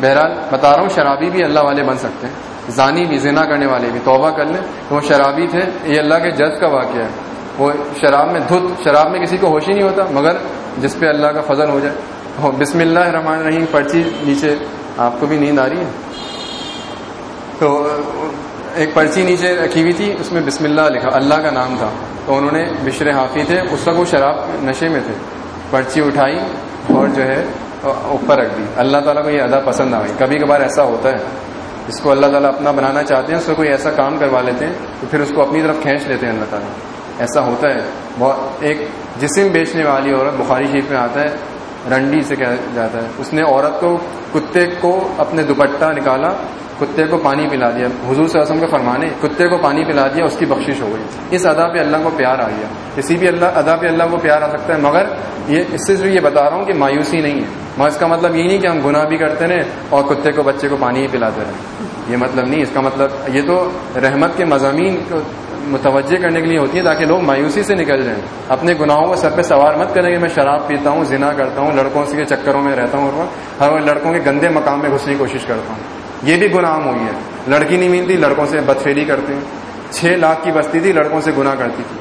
بہرحال بتا رہا ہوں، شرابی بھی اللہ والے بن سکتے ہیں۔ زانی بھی، زنا کرنے والے بھی، توبہ کر لیں تو وہ شرابی تھے، یہ اللہ کے جج کا واقعہ ہے۔ وہ شراب میں دھت، شراب میں کسی کو ہوش ہی نہیں ہوتا، مگر جس پہ اللہ کا فضل ہو جائے۔ بسم اللہ الرحمن الرحیم پرچی نیچے، آپ کو بھی نیند آ رہی ہے؟ تو، ایک پرچی نیچے رکھی ہوئی تھی، اس میں بسم اللہ لکھا، اللہ کا نام تھا۔ تو انہوں نے بشر حافی تھے، اس وقت وہ شراب نشے میں تھے۔ پرچی اٹھائی اور جو ہے، اوپر رکھ دی۔ اللہ تعالیٰ کو یہ ادا پسند آ گئی۔ کبھی کبھار ایسا ہوتا ہے۔ جس کو اللہ تعالیٰ اپنا بنانا چاہتے ہیں، اس کو کوئی ایسا کام کروا لیتے ہیں، تو پھر اس کو اپنی طرف کھینچ لیتے ہیں اللہ تعالیٰ۔ ایسا ہوتا ہے، بہت ایک جسم بیچنے والی عورت بخاری شریف میں آتا ہے، رنڈی سے کہا جاتا ہے۔ اس نے عورت کو، کتے کو اپنے دوپٹہ نکالا، کتے کو پانی پلا دیا۔ حضور صلی اللہ علیہ وسلم کا فرمانے، کتے کو پانی پلا دیا، اس کی بخشش ہو گئی۔ اس ادا پہ اللہ کو پیار آ گیا۔ کسی بھی اللہ، ادا پہ اللہ کو پیار آ سکتا ہے، مگر یہ، اس سے یہ بتا رہا ہوں کہ مایوسی نہیں ہے۔ مگر اس کا مطلب یہ نہیں کہ ہم گناہ بھی کرتے رہیں اور کتے کو، بچے کو پانی ہی پلاتے رہیں۔ یہ مطلب نہیں، اس کا مطلب یہ تو رحمت کے مضامین کو متوجہ کرنے کے لیے ہوتی ہے تاکہ لوگ مایوسی سے نکل جائیں۔ اپنے گناہوں کو سر پہ سوار مت کریں کہ میں شراب پیتا ہوں، زنا کرتا ہوں، لڑکوں سے کے چکروں میں رہتا ہوں اور ہر لڑکوں کے گندے مقام میں گھسنے کی کوشش کرتا ہوں۔ یہ بھی گناہ ہوئی ہے۔ لڑکی نہیں ملتی، لڑکوں سے بدفیری کرتے ہیں۔ چھ لاکھ کی بستی تھی، لڑکوں سے گناہ کرتی تھی۔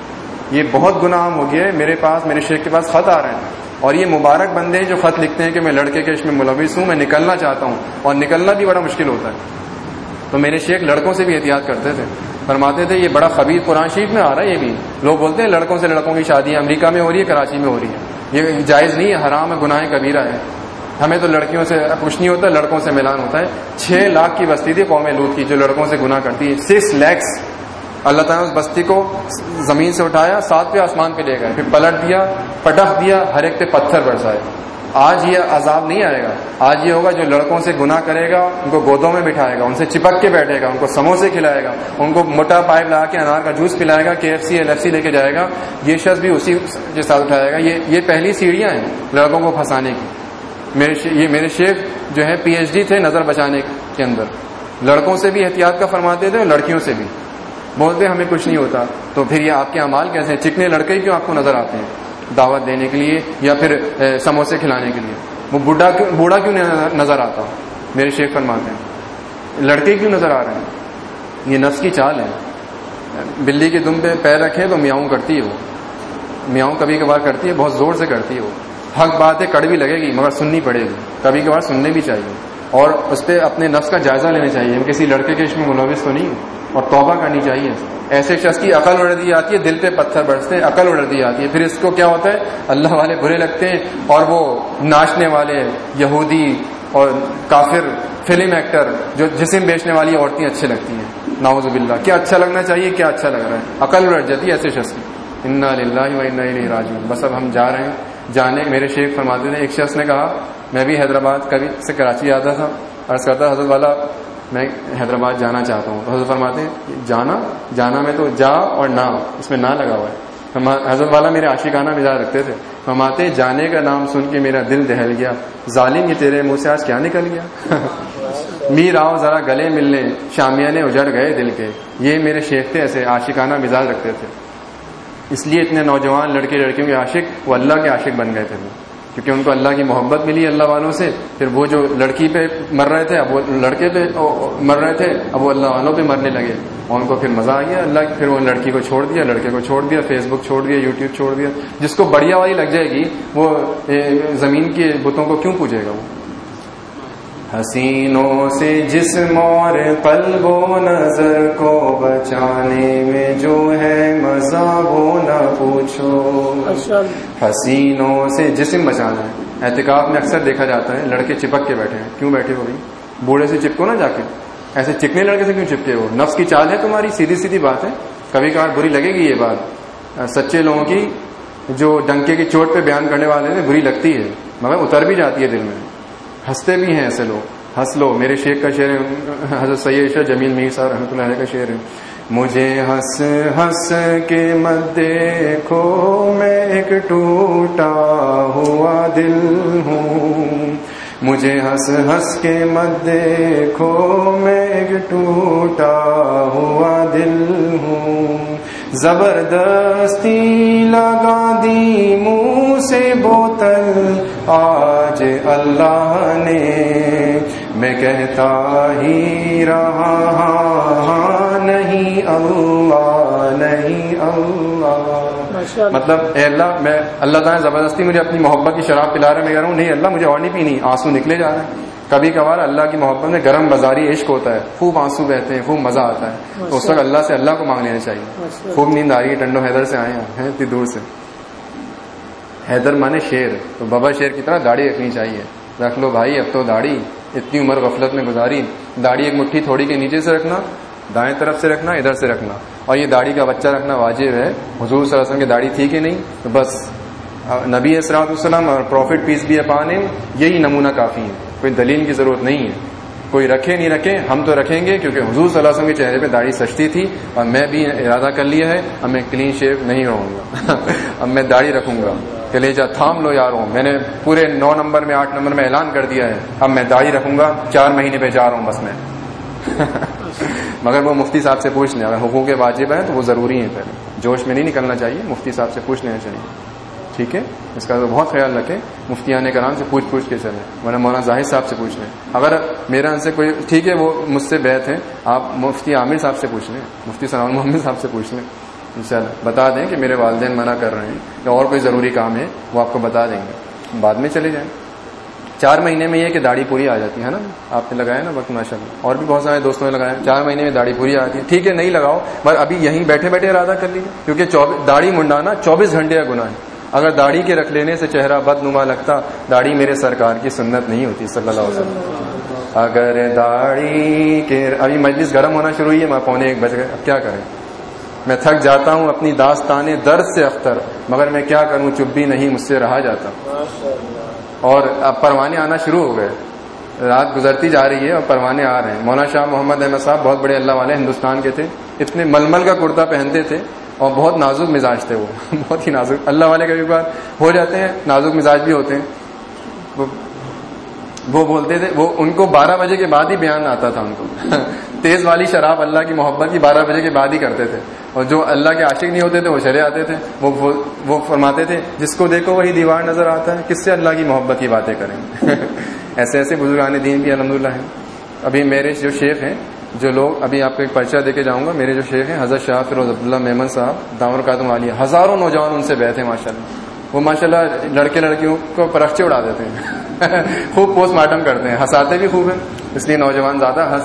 یہ بہت گناہ ہو گیا ہے میرے پاس، میرے شیخ کے پاس خط آ رہے ہیں۔ اور یہ مبارک بندے ہیں جو خط لکھتے ہیں کہ میں لڑکے کے اس میں ملوث ہوں، میں نکلنا چاہتا ہوں۔ اور نکلنا بھی بڑا مشکل ہوتا ہے۔ تو میرے شیخ لڑکوں سے بھی احتیاط کرتے تھے۔ فرماتے تھے، یہ بڑا خبیر قرآن شریف میں آ رہا ہے، یہ بھی۔ لوگ بولتے ہیں، لڑکوں سے لڑکوں کی شادی امریکہ میں ہو رہی ہے، کراچی میں ہو رہی ہے۔ یہ جائز نہیں ہے، حرام ہے، گناہ کبیرہ ہے۔ ہمیں تو لڑکیوں سے کچھ نہیں ہوتا، لڑکوں سے ملان ہوتا ہے۔ چھ لاکھ کی بستی تھی قوم لوت کی، جو لڑکوں سے گناہ کرتی ہے۔ Six leaks. اللہ تعالیٰ نے اس بستی کو زمین سے اٹھایا، ساتویں آسمان پہ لے گئے۔ پھر پلٹ دیا، پٹخ دیا، ہر ایک پہ پتھر برسائے۔ آج یہ عذاب نہیں آئے گا۔ آج یہ ہوگا جو لڑکوں سے گناہ کرے گا، ان کو گودوں میں بٹھائے گا، ان سے چپک کے بیٹھے گا، ان کو سموسے کھلائے گا، ان کو موٹا پائپ لگا کے انار کا جوس پلائے گا K F C L F C لے کے جائے گا۔ یہ شخص بھی اسی کے ساتھ اٹھائے گا۔ یہ یہ پہلی سیڑھیاں ہیں لڑکوں کو پھنسانے کی۔ میرے یہ میرے شیخ جو ہے پی ایچ ڈی تھے نظر بچانے کے اندر۔ لڑکوں سے بھی احتیاط کا فرماتے تھے اور لڑکیوں سے بھی۔ بولتے ہمیں کچھ نہیں ہوتا، تو پھر یہ آپ کے امال کیسے ہیں؟ چکنے لڑکے کیوں آپ کو نظر آتے ہیں؟ دعوت دینے کے لیے یا پھر سموسے کھلانے کے لیے۔ وہ بوڑھا بوڑھا کیوں نظر آتا میرے شیخ فرماتے ہیں۔ لڑکے کیوں نظر آ رہے ہیں؟ یہ نفس کی چال ہے۔ بلی کے دم پہ پیر رکھے تو میاؤں کرتی ہے وہ۔ میاؤں کبھی کبھار کرتی ہے، بہت زور سے کرتی ہے وہ۔ حق بات ہے کڑوی لگے گی، مگر سننی پڑے گی۔ کبھی کبھار سننے بھی چاہیے۔ اور اس پہ اپنے نفس کا جائزہ لینا چاہیے۔ ہم کسی لڑکے کے اس میں ملوث تو نہیں اور توبہ کرنی چاہیے۔ ایسے شخص کی عقل اڑ دی جاتی ہے، دل پہ پتھر برستے ہیں عقل اڑ دی جاتی ہے۔ پھر اس کو کیا ہوتا ہے؟ اللہ والے برے لگتے ہیں اور وہ ناچنے والے یہودی اور کافر فلم ایکٹر جو جسم بیچنے والی عورتیں اچھی لگتی ہیں۔ ناوز باللہ۔ کیا اچھا لگنا چاہیے؟ کیا اچھا لگ رہا ہے؟ عقل اڑ جاتی ہے ایسے شخص کی۔ انا للہ و انا الیہ راجعون۔ بس اب ہم جا رہے ہیں۔ جانے، میرے شیخ فرماتے تھے، ایک شخص نے کہا میں بھی حیدرآباد کبھی سے کراچی جاتا تھا، عرض کرتا حضرت والا، میں حیدرآباد جانا چاہتا ہوں۔ حضرت فرماتے ہیں جانا جانا میں تو جا اور نہ، اس میں نہ لگا ہوا ہے۔ حضرت والا میرے عاشقانہ مزاج رکھتے تھے۔ فرماتے، جانے کا نام سن کے میرا دل دہل گیا۔ ظالم یہ تیرے منہ سے آج کیا نکل گیا؟ میر آؤ، ذرا گلے ملنے۔ شامیہ نے اجڑ گئے دل کے۔ یہ میرے شیخ تھے، ایسے عاشقانہ مزاج رکھتے تھے۔ اس لیے اتنے نوجوان لڑکے لڑکیوں کے عاشق، وہ اللہ کے عاشق بن گئے تھے۔ کیونکہ ان کو اللہ کی محبت ملی اللہ والوں سے، پھر وہ جو لڑکی پہ مر رہے تھے، اب وہ لڑکے پہ مر رہے تھے، اب وہ اللہ والوں پہ مرنے لگے۔ اور ان کو پھر مزہ آ گیا، اللہ پھر وہ لڑکی کو چھوڑ دیا، لڑکے کو چھوڑ دیا فیس بک چھوڑ دیا یوٹیوب چھوڑ دیا۔ جس کو بڑھیا والی لگ جائے گی، وہ زمین کے بتوں کو کیوں پوجے گا وہ؟ حسینوں سے جسم اور قلب و نظر کو بچانے میں جو ہے مزہ وہ نہ پوچھو۔ حسینوں سے جسم بچانا ہے۔ احتکاب میں اکثر دیکھا جاتا ہے لڑکے چپک کے بیٹھے ہیں۔ کیوں بیٹھے ہو بھائی بوڑھے سے چپکو نا جا کے ایسے چکنے لڑکے سے کیوں چپکے ہو نفس کی چال ہے تمہاری؟ سیدھی سیدھی بات ہے۔ کبھی کبھار بری لگے گی یہ بات۔ سچے لوگوں کی جو ڈنکے کی چوٹ پہ بیان کرنے والے بری لگتی ہے۔ مگر اتر بھی جاتی ہے دل میں۔ ہنستے بھی ہیں ایسے لوگ۔ ہنس لو، میرے شیخ کا شعر حضرت سید شاہ جمیل میر صاحب رحمۃ اللہ کا شعر ہے۔ مجھے ہنس ہنس کے مت دیکھو، میں ایک ٹوٹا ہوا دل ہوں۔ مجھے ہنس ہنس کے مت دیکھو، میں ایک ٹوٹا ہوا دل ہوں۔ زبردستی لگا دی منہ سے بوتل، آج اللہ نے میں کہتا ہی رہا ہاں نہیں اللہ نہیں اللہ۔ مطلب اے اللہ میں اللہ تعالیٰ زبردستی مجھے اپنی محبت کی شراب پلا رہے میں کہہ رہا ہوں نہیں اللہ مجھے اور نہیں پینی آنسو نکلے جا رہے ہیں۔ کبھی کبھار اللہ کی محبت میں گرم بازاری عشق ہوتا ہے خوب آنسو بہتے ہیں خوب مزہ آتا ہے۔ تو اس وقت اللہ سے اللہ کو مانگ لینا چاہیے۔ خوب نیند آ رہی ہے ٹنڈو حیدر سے آئے ہیں اتنی دور سے۔ حیدر مانے شیر تو بابا شیر کی طرح داڑھی رکھنی چاہیے۔ رکھ لو بھائی، اب تو داڑھی، اتنی عمر غفلت میں گزاری۔ داڑھی ایک مٹھی تھوڑی کے نیچے سے رکھنا، دائیں طرف سے رکھنا، ادھر سے رکھنا۔ اور یہ داڑھی کا بچہ رکھنا واجب ہے۔ حضور صلی اللہ علیہ وسلم کی داڑھی تھی کہ نہیں؟ تو بس۔ نبی اسرات السلام اور پروفٹ پیس بھی اپانے یہی نمونہ کافی ہے۔ کوئی دلیل کی ضرورت نہیں ہے۔ کوئی رکھے نہیں رکھے، ہم تو رکھیں گے کیونکہ حضور صلی اللہ علیہ وسلم کے چہرے پہ داڑھی سستی تھی۔ اور میں بھی ارادہ کر لیا ہے، اب میں کلین شیو نہیں رہوں گا اب میں داڑھی رکھوں گا۔ کلیجا تھام لو یاروں، میں نے پورے نو نمبر میں، آٹھ نمبر میں اعلان کر دیا ہے۔ اب میں داڑھی رکھوں گا، چار مہینے پہ جا رہا ہوں بس میں۔ مگر وہ مفتی صاحب سے پوچھ لیں اگر حقوق واجب ہیں تو وہ ضروری ہیں پہلے۔ جوش میں نہیں نکلنا چاہیے، مفتی صاحب سے پوچھ لینا چاہیے ٹھیک ہے؟ اس کا تو بہت خیال رکھیں مفتیان کرام سے پوچھ پوچھ کے چلیں ورنہ مولانا زاہد صاحب سے پوچھ لیں اگر میرا ان سے کوئی، ٹھیک ہے، وہ مجھ سے بیت ہیں، آپ مفتی عامر صاحب سے پوچھ لیں مفتی سلام محمد صاحب سے پوچھ لیں ان شاء اللہ بتا دیں کہ میرے والدین منع کر رہے ہیں کہ اور کوئی ضروری کام ہے، وہ آپ کو بتا دیں گے۔ بعد میں چلے جائیں۔ چار مہینے میں یہ کہ داڑھی پوری آ جاتی ہے نا؟ آپ نے لگایا نا وقت ماشاء اللہ اور بھی بہت سارے دوستوں نے لگایا چار مہینے میں داڑھی پوری آتی ہے۔ ٹھیک ہے، نہیں لگاؤ، بس ابھی یہیں بیٹھے بیٹھے ارادہ کر لیجیے کیونکہ داڑھی منڈانا چوبیس گھنٹے کا گناہ ہے۔ اگر داڑھی کے رکھ لینے سے چہرہ بد نما لگتا، داڑھی میرے سرکار کی سنت نہیں ہوتی، صلی اللہ علیہ وسلم۔ اگر داڑھی کے ابھی مجلس گرم ہونا شروع ہوئی ہے، میں پونے ایک بج گئے۔ اب کیا کریں؟ میں تھک جاتا ہوں اپنی داستان درد سے اختر مگر میں کیا کروں چپ بھی نہیں مجھ سے رہا جاتا۔ اور اب پروانے آنا شروع ہو گئے۔ رات گزرتی جا رہی ہے اور پروانے آ رہے ہیں۔ مولانا شاہ محمد احمد صاحب بہت بڑے اللہ والے ہندوستان کے تھے۔ اتنے ململ کا کرتا پہنتے تھے اور بہت نازک مزاج تھے وہ۔ بہت ہی نازک۔ اللہ والے کبھی بار ہو جاتے ہیں نازک مزاج بھی ہوتے ہیں۔ وہ بولتے تھے وہ ان کو بارہ بجے کے بعد ہی بیان آتا تھا ان کو۔ تیز والی شراب اللہ کی محبت کی بارہ بجے کے بعد ہی کرتے تھے۔ اور جو اللہ کے عاشق نہیں ہوتے تھے، وہ چلے آتے تھے، وہ وہ فرماتے تھے، جس کو دیکھو وہی دیوار نظر آتا ہے، کس سے اللہ کی محبت کی باتیں کریں؟ ایسے ایسے بزرگان دین بھی الحمد للہ ہیں۔ ابھی میرے جو شیخ ہیں، جو لوگ، ابھی آپ کو ایک پرچہ دے کے جاؤں گا، میرے جو شیخ ہیں، حضرت شاہ فیروز عبداللہ میمن صاحب، دامر قادم عالیہ، ہزاروں نوجوان ان سے بیٹھے ماشاء اللہ وہ ماشاء اللہ لڑکے لڑکیوں کو پرخچے اڑا دیتے ہیں۔ خوب پوسٹ مارٹم کرتے ہیں، ہنساتے بھی خوب ہیں۔ اس لیے نوجوان زیادہ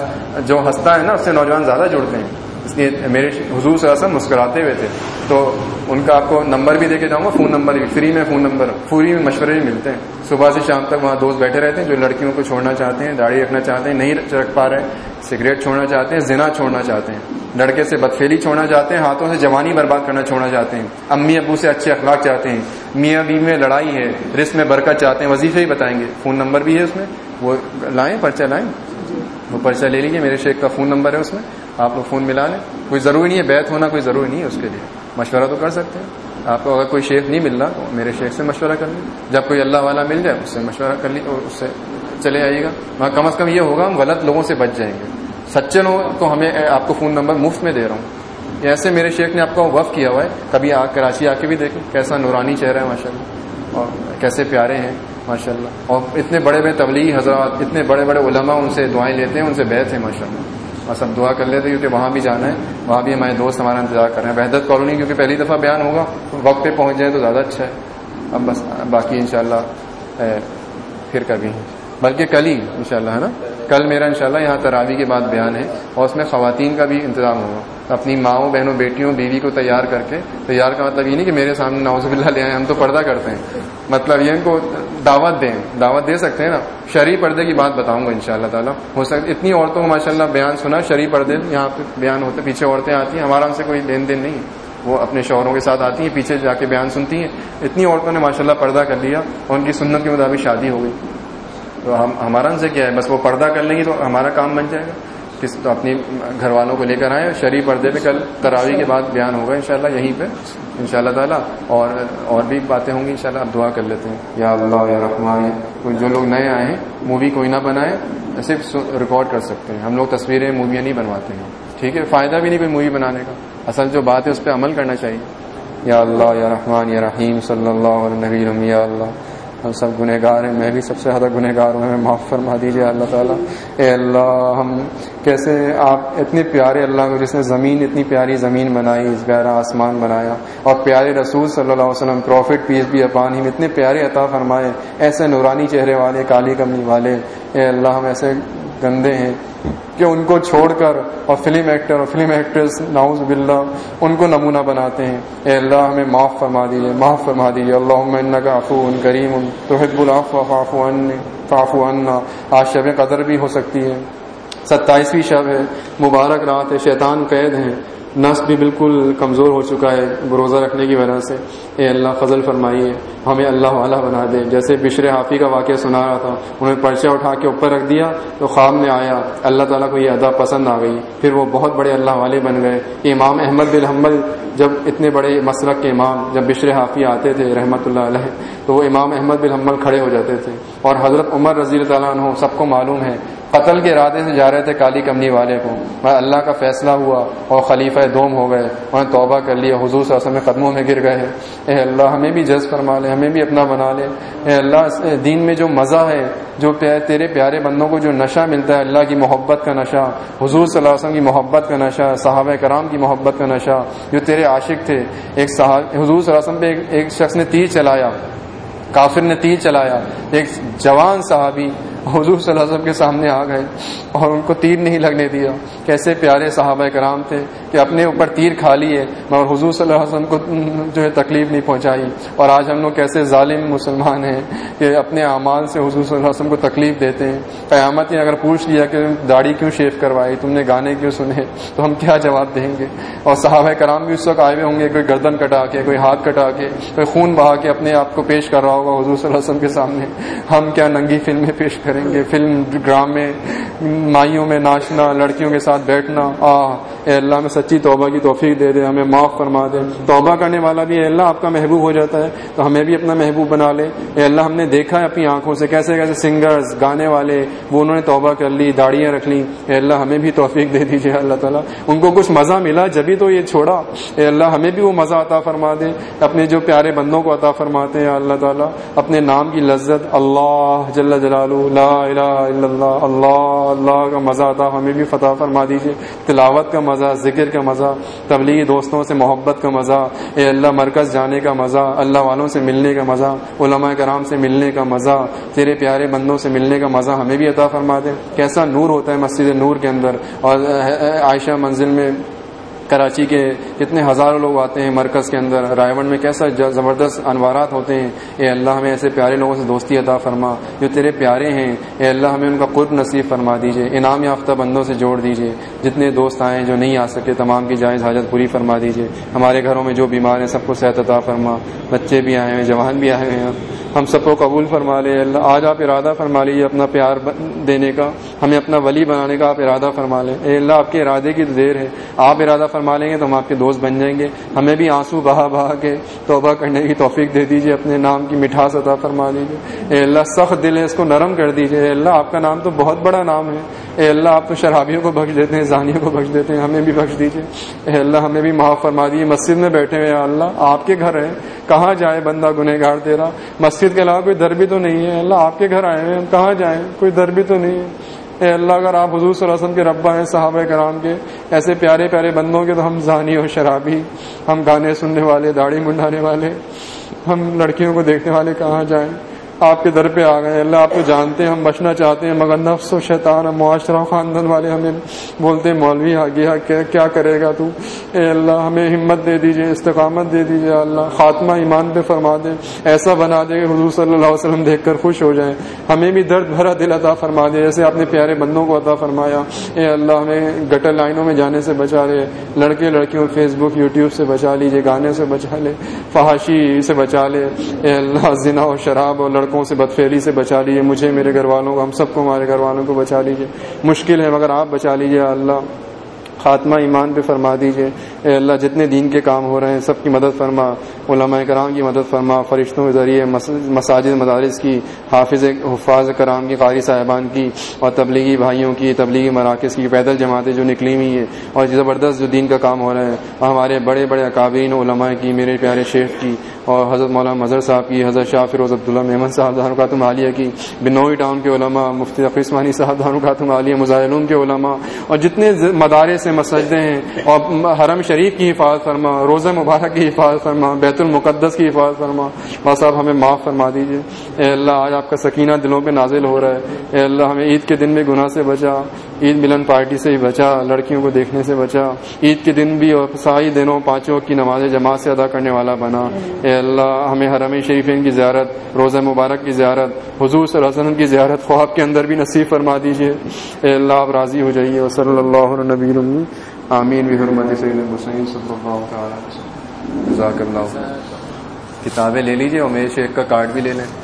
جو ہنستا ہے نا، اس سے نوجوان زیادہ جڑتے ہیں۔ اس لیے میرے حضور سے اصل مسکراتے ہوئے تھے۔ تو ان کا آپ کو نمبر بھی دے کے جاؤں گا، فون نمبر بھی، فری میں فون نمبر فری میں مشورے بھی ملتے ہیں۔ صبح سے شام تک وہاں دوست بیٹھے رہتے ہیں جو لڑکیوں کو چھوڑنا چاہتے ہیں، داڑھی رکھنا چاہتے ہیں، نہیں رکھ پا رہے، سگریٹ چھوڑنا چاہتے ہیں، زنا چھوڑنا چاہتے ہیں۔ لڑکے سے بدفیلی چھوڑنا چاہتے ہیں، ہاتھوں سے جوانی برباد کرنا چھوڑنا چاہتے ہیں۔ امی ابو سے اچھے اخلاق چاہتے ہیں۔ میاں بیوی میں لڑائی ہے رسک میں برکت چاہتے ہیں، وظیفے ہی بتائیں گے۔ فون نمبر بھی ہے اس میں، وہ لائیں، پرچہ لائیں۔ وہ پرچہ لے لیجیے میرے شیخ کا فون نمبر ہے اس میں۔ آپ لوگ فون ملا لیں۔ کوئی ضروری نہیں ہے بیت ہونا کوئی ضروری نہیں ہے اس کے لیے۔ مشورہ تو کر سکتے ہیں۔ آپ کو اگر کوئی شیخ نہیں مل رہا تو میرے شیخ سے مشورہ کر لیں۔ جب کوئی اللہ والا مل جائے، اس سے مشورہ کر لی اور اس سے چلے آئیے گا۔ وہاں کم از کم یہ ہوگا، ہم غلط لوگوں سے بچ جائیں گے۔ سچے لوگ تو ہمیں آپ کو فون نمبر مفت میں دے رہا ہوں۔ ایسے میرے شیخ نے آپ کو وف کیا ہوا ہے۔ کبھی آ کراچی آ کے بھی دیکھیں۔ کیسا نورانی چہرہ ہے ماشاء اللہ اور کیسے پیارے ہیں ماشاء اللہ اور اتنے بڑے بڑے تبلیغی حضرات، اتنے بڑے بڑے علماء ان سے دعائیں لیتے ہیں، ان سے بیت ہیں ماشاء اللہ بس اب دعا کر لیتے کیونکہ وہاں بھی جانا ہے، وہاں بھی ہمارے دوست ہمارا انتظار کر رہے ہیں۔ وحدت کالونی، کیونکہ پہلی دفعہ بیان ہوگا، وقت پہ پہنچ جائیں تو زیادہ اچھا ہے۔ اب بس، باقی انشاءاللہ پھر کبھی۔ بلکہ کل ہی، انشاءاللہ، ہے نا؟ کل میرا انشاءاللہ یہاں تراوی کے بعد بیان ہے اور اس میں خواتین کا بھی انتظام ہوگا۔ اپنی ماؤں، بہنوں، بیٹیوں، بیوی کو تیار کر کے، تیار کا مطلب یہ نہیں کہ میرے سامنے نوز بلّہ لے آئے، ہم تو پردہ کرتے ہیں۔ مطلب یہ ان کو دعوت دیں، دعوت دے سکتے ہیں نا۔ شرع پردے کی بات بتاؤں گا ان شاء اللہ تعالیٰ۔ ہو سکتا اتنی عورتوں کو ماشاء اللہ بیان سنا شرع پردے یہاں پہ بیان ہوتے، پیچھے عورتیں آتی ہیں، ہمارا ان سے کوئی لین دین نہیں۔ وہ اپنے شوہروں کے ساتھ آتی ہیں، پیچھے جا کے بیان سنتی ہیں۔ اتنی عورتوں نے ماشاء اللہ پردہ کر لیا اور ان کی سنت کے مطابق شادی ہو گئی۔ تو ہم، ہمارا ان سے کیا ہے؟ بس وہ پردہ کر لیں گی تو ہمارا کام بن جائے گا۔ کس تو اپنی گھر والوں کو لے کر آئے شریف پردے پہ کل تراوی کے بعد بیان ہوگا انشاءاللہ، یہیں پہ ان شاء اللہ تعالیٰ۔ اور اور بھی باتیں ہوں گی ان شاء اللہ آپ دعا کر لیتے ہیں۔ یا اللہ، یا رحمان جو لوگ نئے آئے ہیں مووی کوئی نہ بنائے، صرف ریکارڈ کر سکتے ہیں۔ ہم لوگ تصویریں موویاں نہیں بنواتے ہیں۔ ٹھیک ہے، فائدہ بھی نہیں کوئی مووی بنانے کا۔ اصل جو بات ہے، اس پہ عمل کرنا چاہیے۔ یا اللہ، یا رحمان، یا رحیم، صلی اللہ علیہ نبی اللہ۔ ہم سب گنہ گار ہیں، میں بھی سب سے زیادہ گنہ گار ہوں، ہمیں معاف فرما دیجیے اللہ تعالیٰ۔ اے اللہ، ہم کیسے آپ اتنے پیارے اللہ کو، جس نے زمین، اتنی پیاری زمین بنائی، اس پیارا آسمان بنایا۔ اور پیارے رسول صلی اللہ علیہ وسلم، پروفٹ پیس بھی اپان، ہم اتنے پیارے عطا فرمائے، ایسے نورانی چہرے والے، کالی کمنی والے۔ اے اللہ، ہم ایسے گندے ہیں کہ ان کو چھوڑ کر اور فلم ایکٹر اور فلم ایکٹرس ناؤز باللہ ان کو نمونہ بناتے ہیں۔ اے اللہ ہمیں معاف فرما دیجیے معاف فرما دیجیے اللہ کا افو ان کریم تو حب العف فافو ان فافو آج شب قدر بھی ہو سکتی ہے۔ ستائیسویں شب ہے، مبارک رات ہے، شیطان قید ہیں۔ نس بھی بالکل کمزور ہو چکا ہے، روزہ رکھنے کی وجہ سے۔ اے اللہ، فضل فرمائیے ہمیں اللہ والا بنا دے۔ جیسے بشر حافی کا واقعہ سنا رہا تھا انہیں پرچہ اٹھا کے اوپر رکھ دیا تو خواب میں آیا۔ اللہ تعالیٰ کو یہ ادا پسند آ گئی۔ پھر وہ بہت بڑے اللہ والے بن گئے۔ امام احمد بن حمل جب اتنے بڑے مسلک کے امام، جب بشر حافی آتے تھے رحمۃ اللہ علیہ، تو وہ امام احمد بن حمل کھڑے ہو جاتے تھے۔ اور حضرت عمر رضی اللہ تعالیٰ عنہ، سب کو معلوم ہے قتل کے ارادے سے جا رہے تھے کالی کمنی والے کو اللہ کا فیصلہ ہوا اور خلیفہ دوم ہو گئے، انہوں نے توبہ کر لیا حضور صلی اللہ علیہ وسلم قدموں میں گر گئے۔ اے اللہ، ہمیں بھی جذب فرما لے، ہمیں بھی اپنا بنا لے۔ اے اللہ دین میں جو مزہ ہے، جو تیرے پیارے بندوں کو جو نشہ ملتا ہے، اللہ کی محبت کا نشہ، حضور صلی اللہ علیہ وسلم کی محبت کا نشہ، صحابہ کرام کی محبت کا نشہ، جو تیرے عاشق تھے۔ ایک صحاب، حضور صلی اللہ علیہ وسلم پہ ایک شخص نے تیر چلایا، کافر نے تیر چلایا۔ ایک جوان صحابی حضور صلی اللہ علیہ وسلم کے سامنے آ گئے اور ان کو تیر نہیں لگنے دیا۔ کیسے پیارے صحابہ کرام تھے کہ اپنے اوپر تیر کھا لیے، مگر حضور صلی اللہ علیہ وسلم کو جو ہے تکلیف نہیں پہنچائی۔ اور آج ہم لوگ کیسے ظالم مسلمان ہیں کہ اپنے اعمال سے حضور صلی اللہ علیہ وسلم کو تکلیف دیتے ہیں۔ قیامت نے اگر پوچھ لیا کہ داڑھی کیوں شیف کروائی، تم نے گانے کیوں سنے، تو ہم کیا جواب دیں گے؟ اور صحابہ کرام بھی اس وقت آئے ہوئے ہوں گے، کوئی گردن کٹا کے، کوئی ہاتھ کٹا کے، کوئی خون بہا کے اپنے آپ کو پیش کر رہا ہوگا حضور صلی اللہ علیہ وسلم کے سامنے۔ ہم کیا ننگی فلمیں پیش کریں گے، فلم ڈرام میں مائیوں میں ناچنا، لڑکیوں کے ساتھ بیٹھنا آ اے اللہ، میں سچی توبہ کی توفیق دے دے، ہمیں معاف فرما دے۔ توبہ کرنے والا بھی اے اللہ آپ کا محبوب ہو جاتا ہے، تو ہمیں بھی اپنا محبوب بنا لے۔ اے اللہ، ہم نے دیکھا ہے اپنی آنکھوں سے، کیسے کیسے سنگرز، گانے والے، وہ انہوں نے توبہ کر لی داڑیاں رکھ لی اے اللہ، ہمیں بھی توفیق دے دیجیے اللہ تعالیٰ۔ ان کو کچھ مزہ ملا، جبھی تو یہ چھوڑا۔ اے اللہ، ہمیں بھی وہ مزہ عطا فرما دے۔ اپنے جو پیارے بندوں کو عطا فرماتے ہیں اللہ تعالیٰ، اپنے نام کی لذت اللہ جل جلالہ، لا الہ الا اللہ اللہ اللہ کا مزہ عطا، ہمیں بھی فتح فرما دیجیے تلاوت کا مزہ، ذکر کا مزہ تبلیغی دوستوں سے محبت کا مزہ، اے اللہ مرکز جانے کا مزہ، اللہ والوں سے ملنے کا مزہ، علماء کرام سے ملنے کا مزہ، تیرے پیارے بندوں سے ملنے کا مزہ، ہمیں بھی عطا فرما دے۔ کیسا نور ہوتا ہے مسجد نور کے اندر، اور عائشہ منزل میں کراچی کے کتنے ہزاروں لوگ آتے ہیں مرکز کے اندر۔ رائے گنج میں کیسا زبردست انوارات ہوتے ہیں۔ اے اللہ، ہمیں ایسے پیارے لوگوں سے دوستی عطا فرما۔ جو تیرے پیارے ہیں، اے اللہ، ہمیں ان کا قرب نصیب فرما دیجیے انعام یافتہ بندوں سے جوڑ دیجیے جتنے دوست آئے ہیں جو نہیں آ سکے، تمام کی جائز حاجت پوری فرما دیجیے ہمارے گھروں میں جو بیمار ہیں، سب کو صحت عطا فرما۔ بچے بھی آئے ہیں، جوان بھی آئے ہیں۔ ہم سب کو قبول فرما لے، اللہ، آج آپ ارادہ فرما لیجیے اپنا پیار دینے کا، ہمیں اپنا ولی بنانے کا آپ ارادہ فرما لیں۔ اے اللہ، آپ کے ارادے کی دیر ہے۔ آپ ارادہ فرما لیں گے تو ہم آپ کے دوست بن جائیں گے۔ ہمیں بھی آنسو بہا بہا کے توبہ کرنے کی توفیق دے دیجیے اپنے نام کی مٹھاس عطا فرما دیجیے اے اللہ، سخت دل ہے، اس کو نرم کر دیجیے اے اللہ، آپ کا نام تو بہت بڑا نام ہے۔ اے اللہ، آپ تو شرابیوں کو بخش دیتے ہیں، زانیوں کو بخش دیتے ہیں، ہمیں بھی بخش دیجیے اے اللہ، ہمیں بھی معاف فرما دیجیے مسجد میں بیٹھے ہوئے اللہ، آپ کے گھر ہیں، کہاں جائے بندہ گنہ گار تیرا؟ مسجد کے علاوہ کوئی در بھی تو نہیں ہے؟ اللہ، آپ کے گھر آئے ہیں کہاں جائیں؟ کوئی در بھی تو نہیں ہے۔ اے اللہ، اگر آپ حضور صلی اللہ علیہ وسلم کے ربا ہیں صحابہ کرام کے، ایسے پیارے پیارے بندوں کے، تو ہم زانی اور شرابی، ہم گانے سننے والے، داڑھی منڈانے والے، ہم لڑکیوں کو دیکھنے والے کہاں جائیں؟ آپ کے در پہ آ گئے، اللہ آپ کو جانتے ہیں، ہم بچنا چاہتے ہیں، مگر نفس و شیطان معاشرہ خاندان والے ہمیں بولتے ہیں، مولوی آ گیا، کیا کرے گا تو؟ اے اللہ، ہمیں ہمت دے دیجیے، استقامت دے دیجیے اللہ، خاتمہ ایمان پہ فرما دے، ایسا بنا دے کہ حضور صلی اللہ علیہ وسلم دیکھ کر خوش ہو جائیں۔ ہمیں بھی درد بھرا دل عطا فرما دے، جیسے اپنے پیارے بندوں کو عطا فرمایا۔ اے اللہ، ہمیں گٹر لائنوں میں جانے سے بچا لے، لڑکے لڑکیوں فیس بک یوٹیوب سے بچا لیجیے گانے سے بچا لے، فحاشی سے بچا لے۔ اے اللہ، زنا و شراب اور لڑکوں سے بدفعلی سے بچا لیجیے مجھے، میرے گھر والوں کو، ہم سب کو ہمارے گھر والوں کو بچا لیجیے مشکل ہے، مگر آپ بچا لیجیے اللہ۔ خاتمہ ایمان پہ فرما دیجیے اے اللہ، جتنے دین کے کام ہو رہے ہیں، سب کی مدد فرما۔ علماء کرام کی مدد فرما، فرشتوں کے ذریعے مساجد، مدارس کی حافظ، حفاظ کرام کی، قاری صاحبان کی اور تبلیغی بھائیوں کی، تبلیغی مراکز کی، پیدل جماعتیں جو نکلی ہوئی ہیں اور زبردست جو دین کا کام ہو رہا ہے اور ہمارے بڑے بڑے اکابرین علماء کی، میرے پیارے شیخ کی اور حضرت مولانا مظہر صاحب کی، حضرت شاہ فیروز عبداللہ محمد صاحب دارکاتم عالیہ کی، بنوئی ٹاؤن کے علماء، مفتی عثمانی صاحب دارکاتم عالیہ مظاہرون کے علماء اور جتنے مدارے سے مسجدیں ہیں اور حرم شریف کی حفاظت فرما، روزہ مبارک کی حفاظت فرما، بیت المقدس کی حفاظت فرما۔ بس آپ ہمیں معاف فرما دیجیے اے اللہ، آج آپ کا سکینہ دلوں پہ نازل ہو رہا ہے۔ اے اللہ، ہمیں عید کے دن میں گناہ سے بچا۔ عید ملن پارٹی سے ہی بچا، لڑکیوں کو دیکھنے سے بچا۔ عید کے دن بھی اور ساری دنوں پانچوں کی نماز جماعت سے ادا کرنے والا بنا۔ اے اللہ، ہمیں حرم شریفین کی زیارت، روزہ مبارک کی زیارت، حضور صلی اللہ علیہ وسلم کی زیارت خواب کے اندر بھی نصیب فرما دیجیے اے اللہ، آپ راضی ہو جائیے۔ و صلی اللہ نبی آمین۔ بحرمت سید حسین صلی اللہ تعالی جزاک اللہ. کتابیں لے لیجیے اور میرے شیخ کا کارڈ بھی لے لیں۔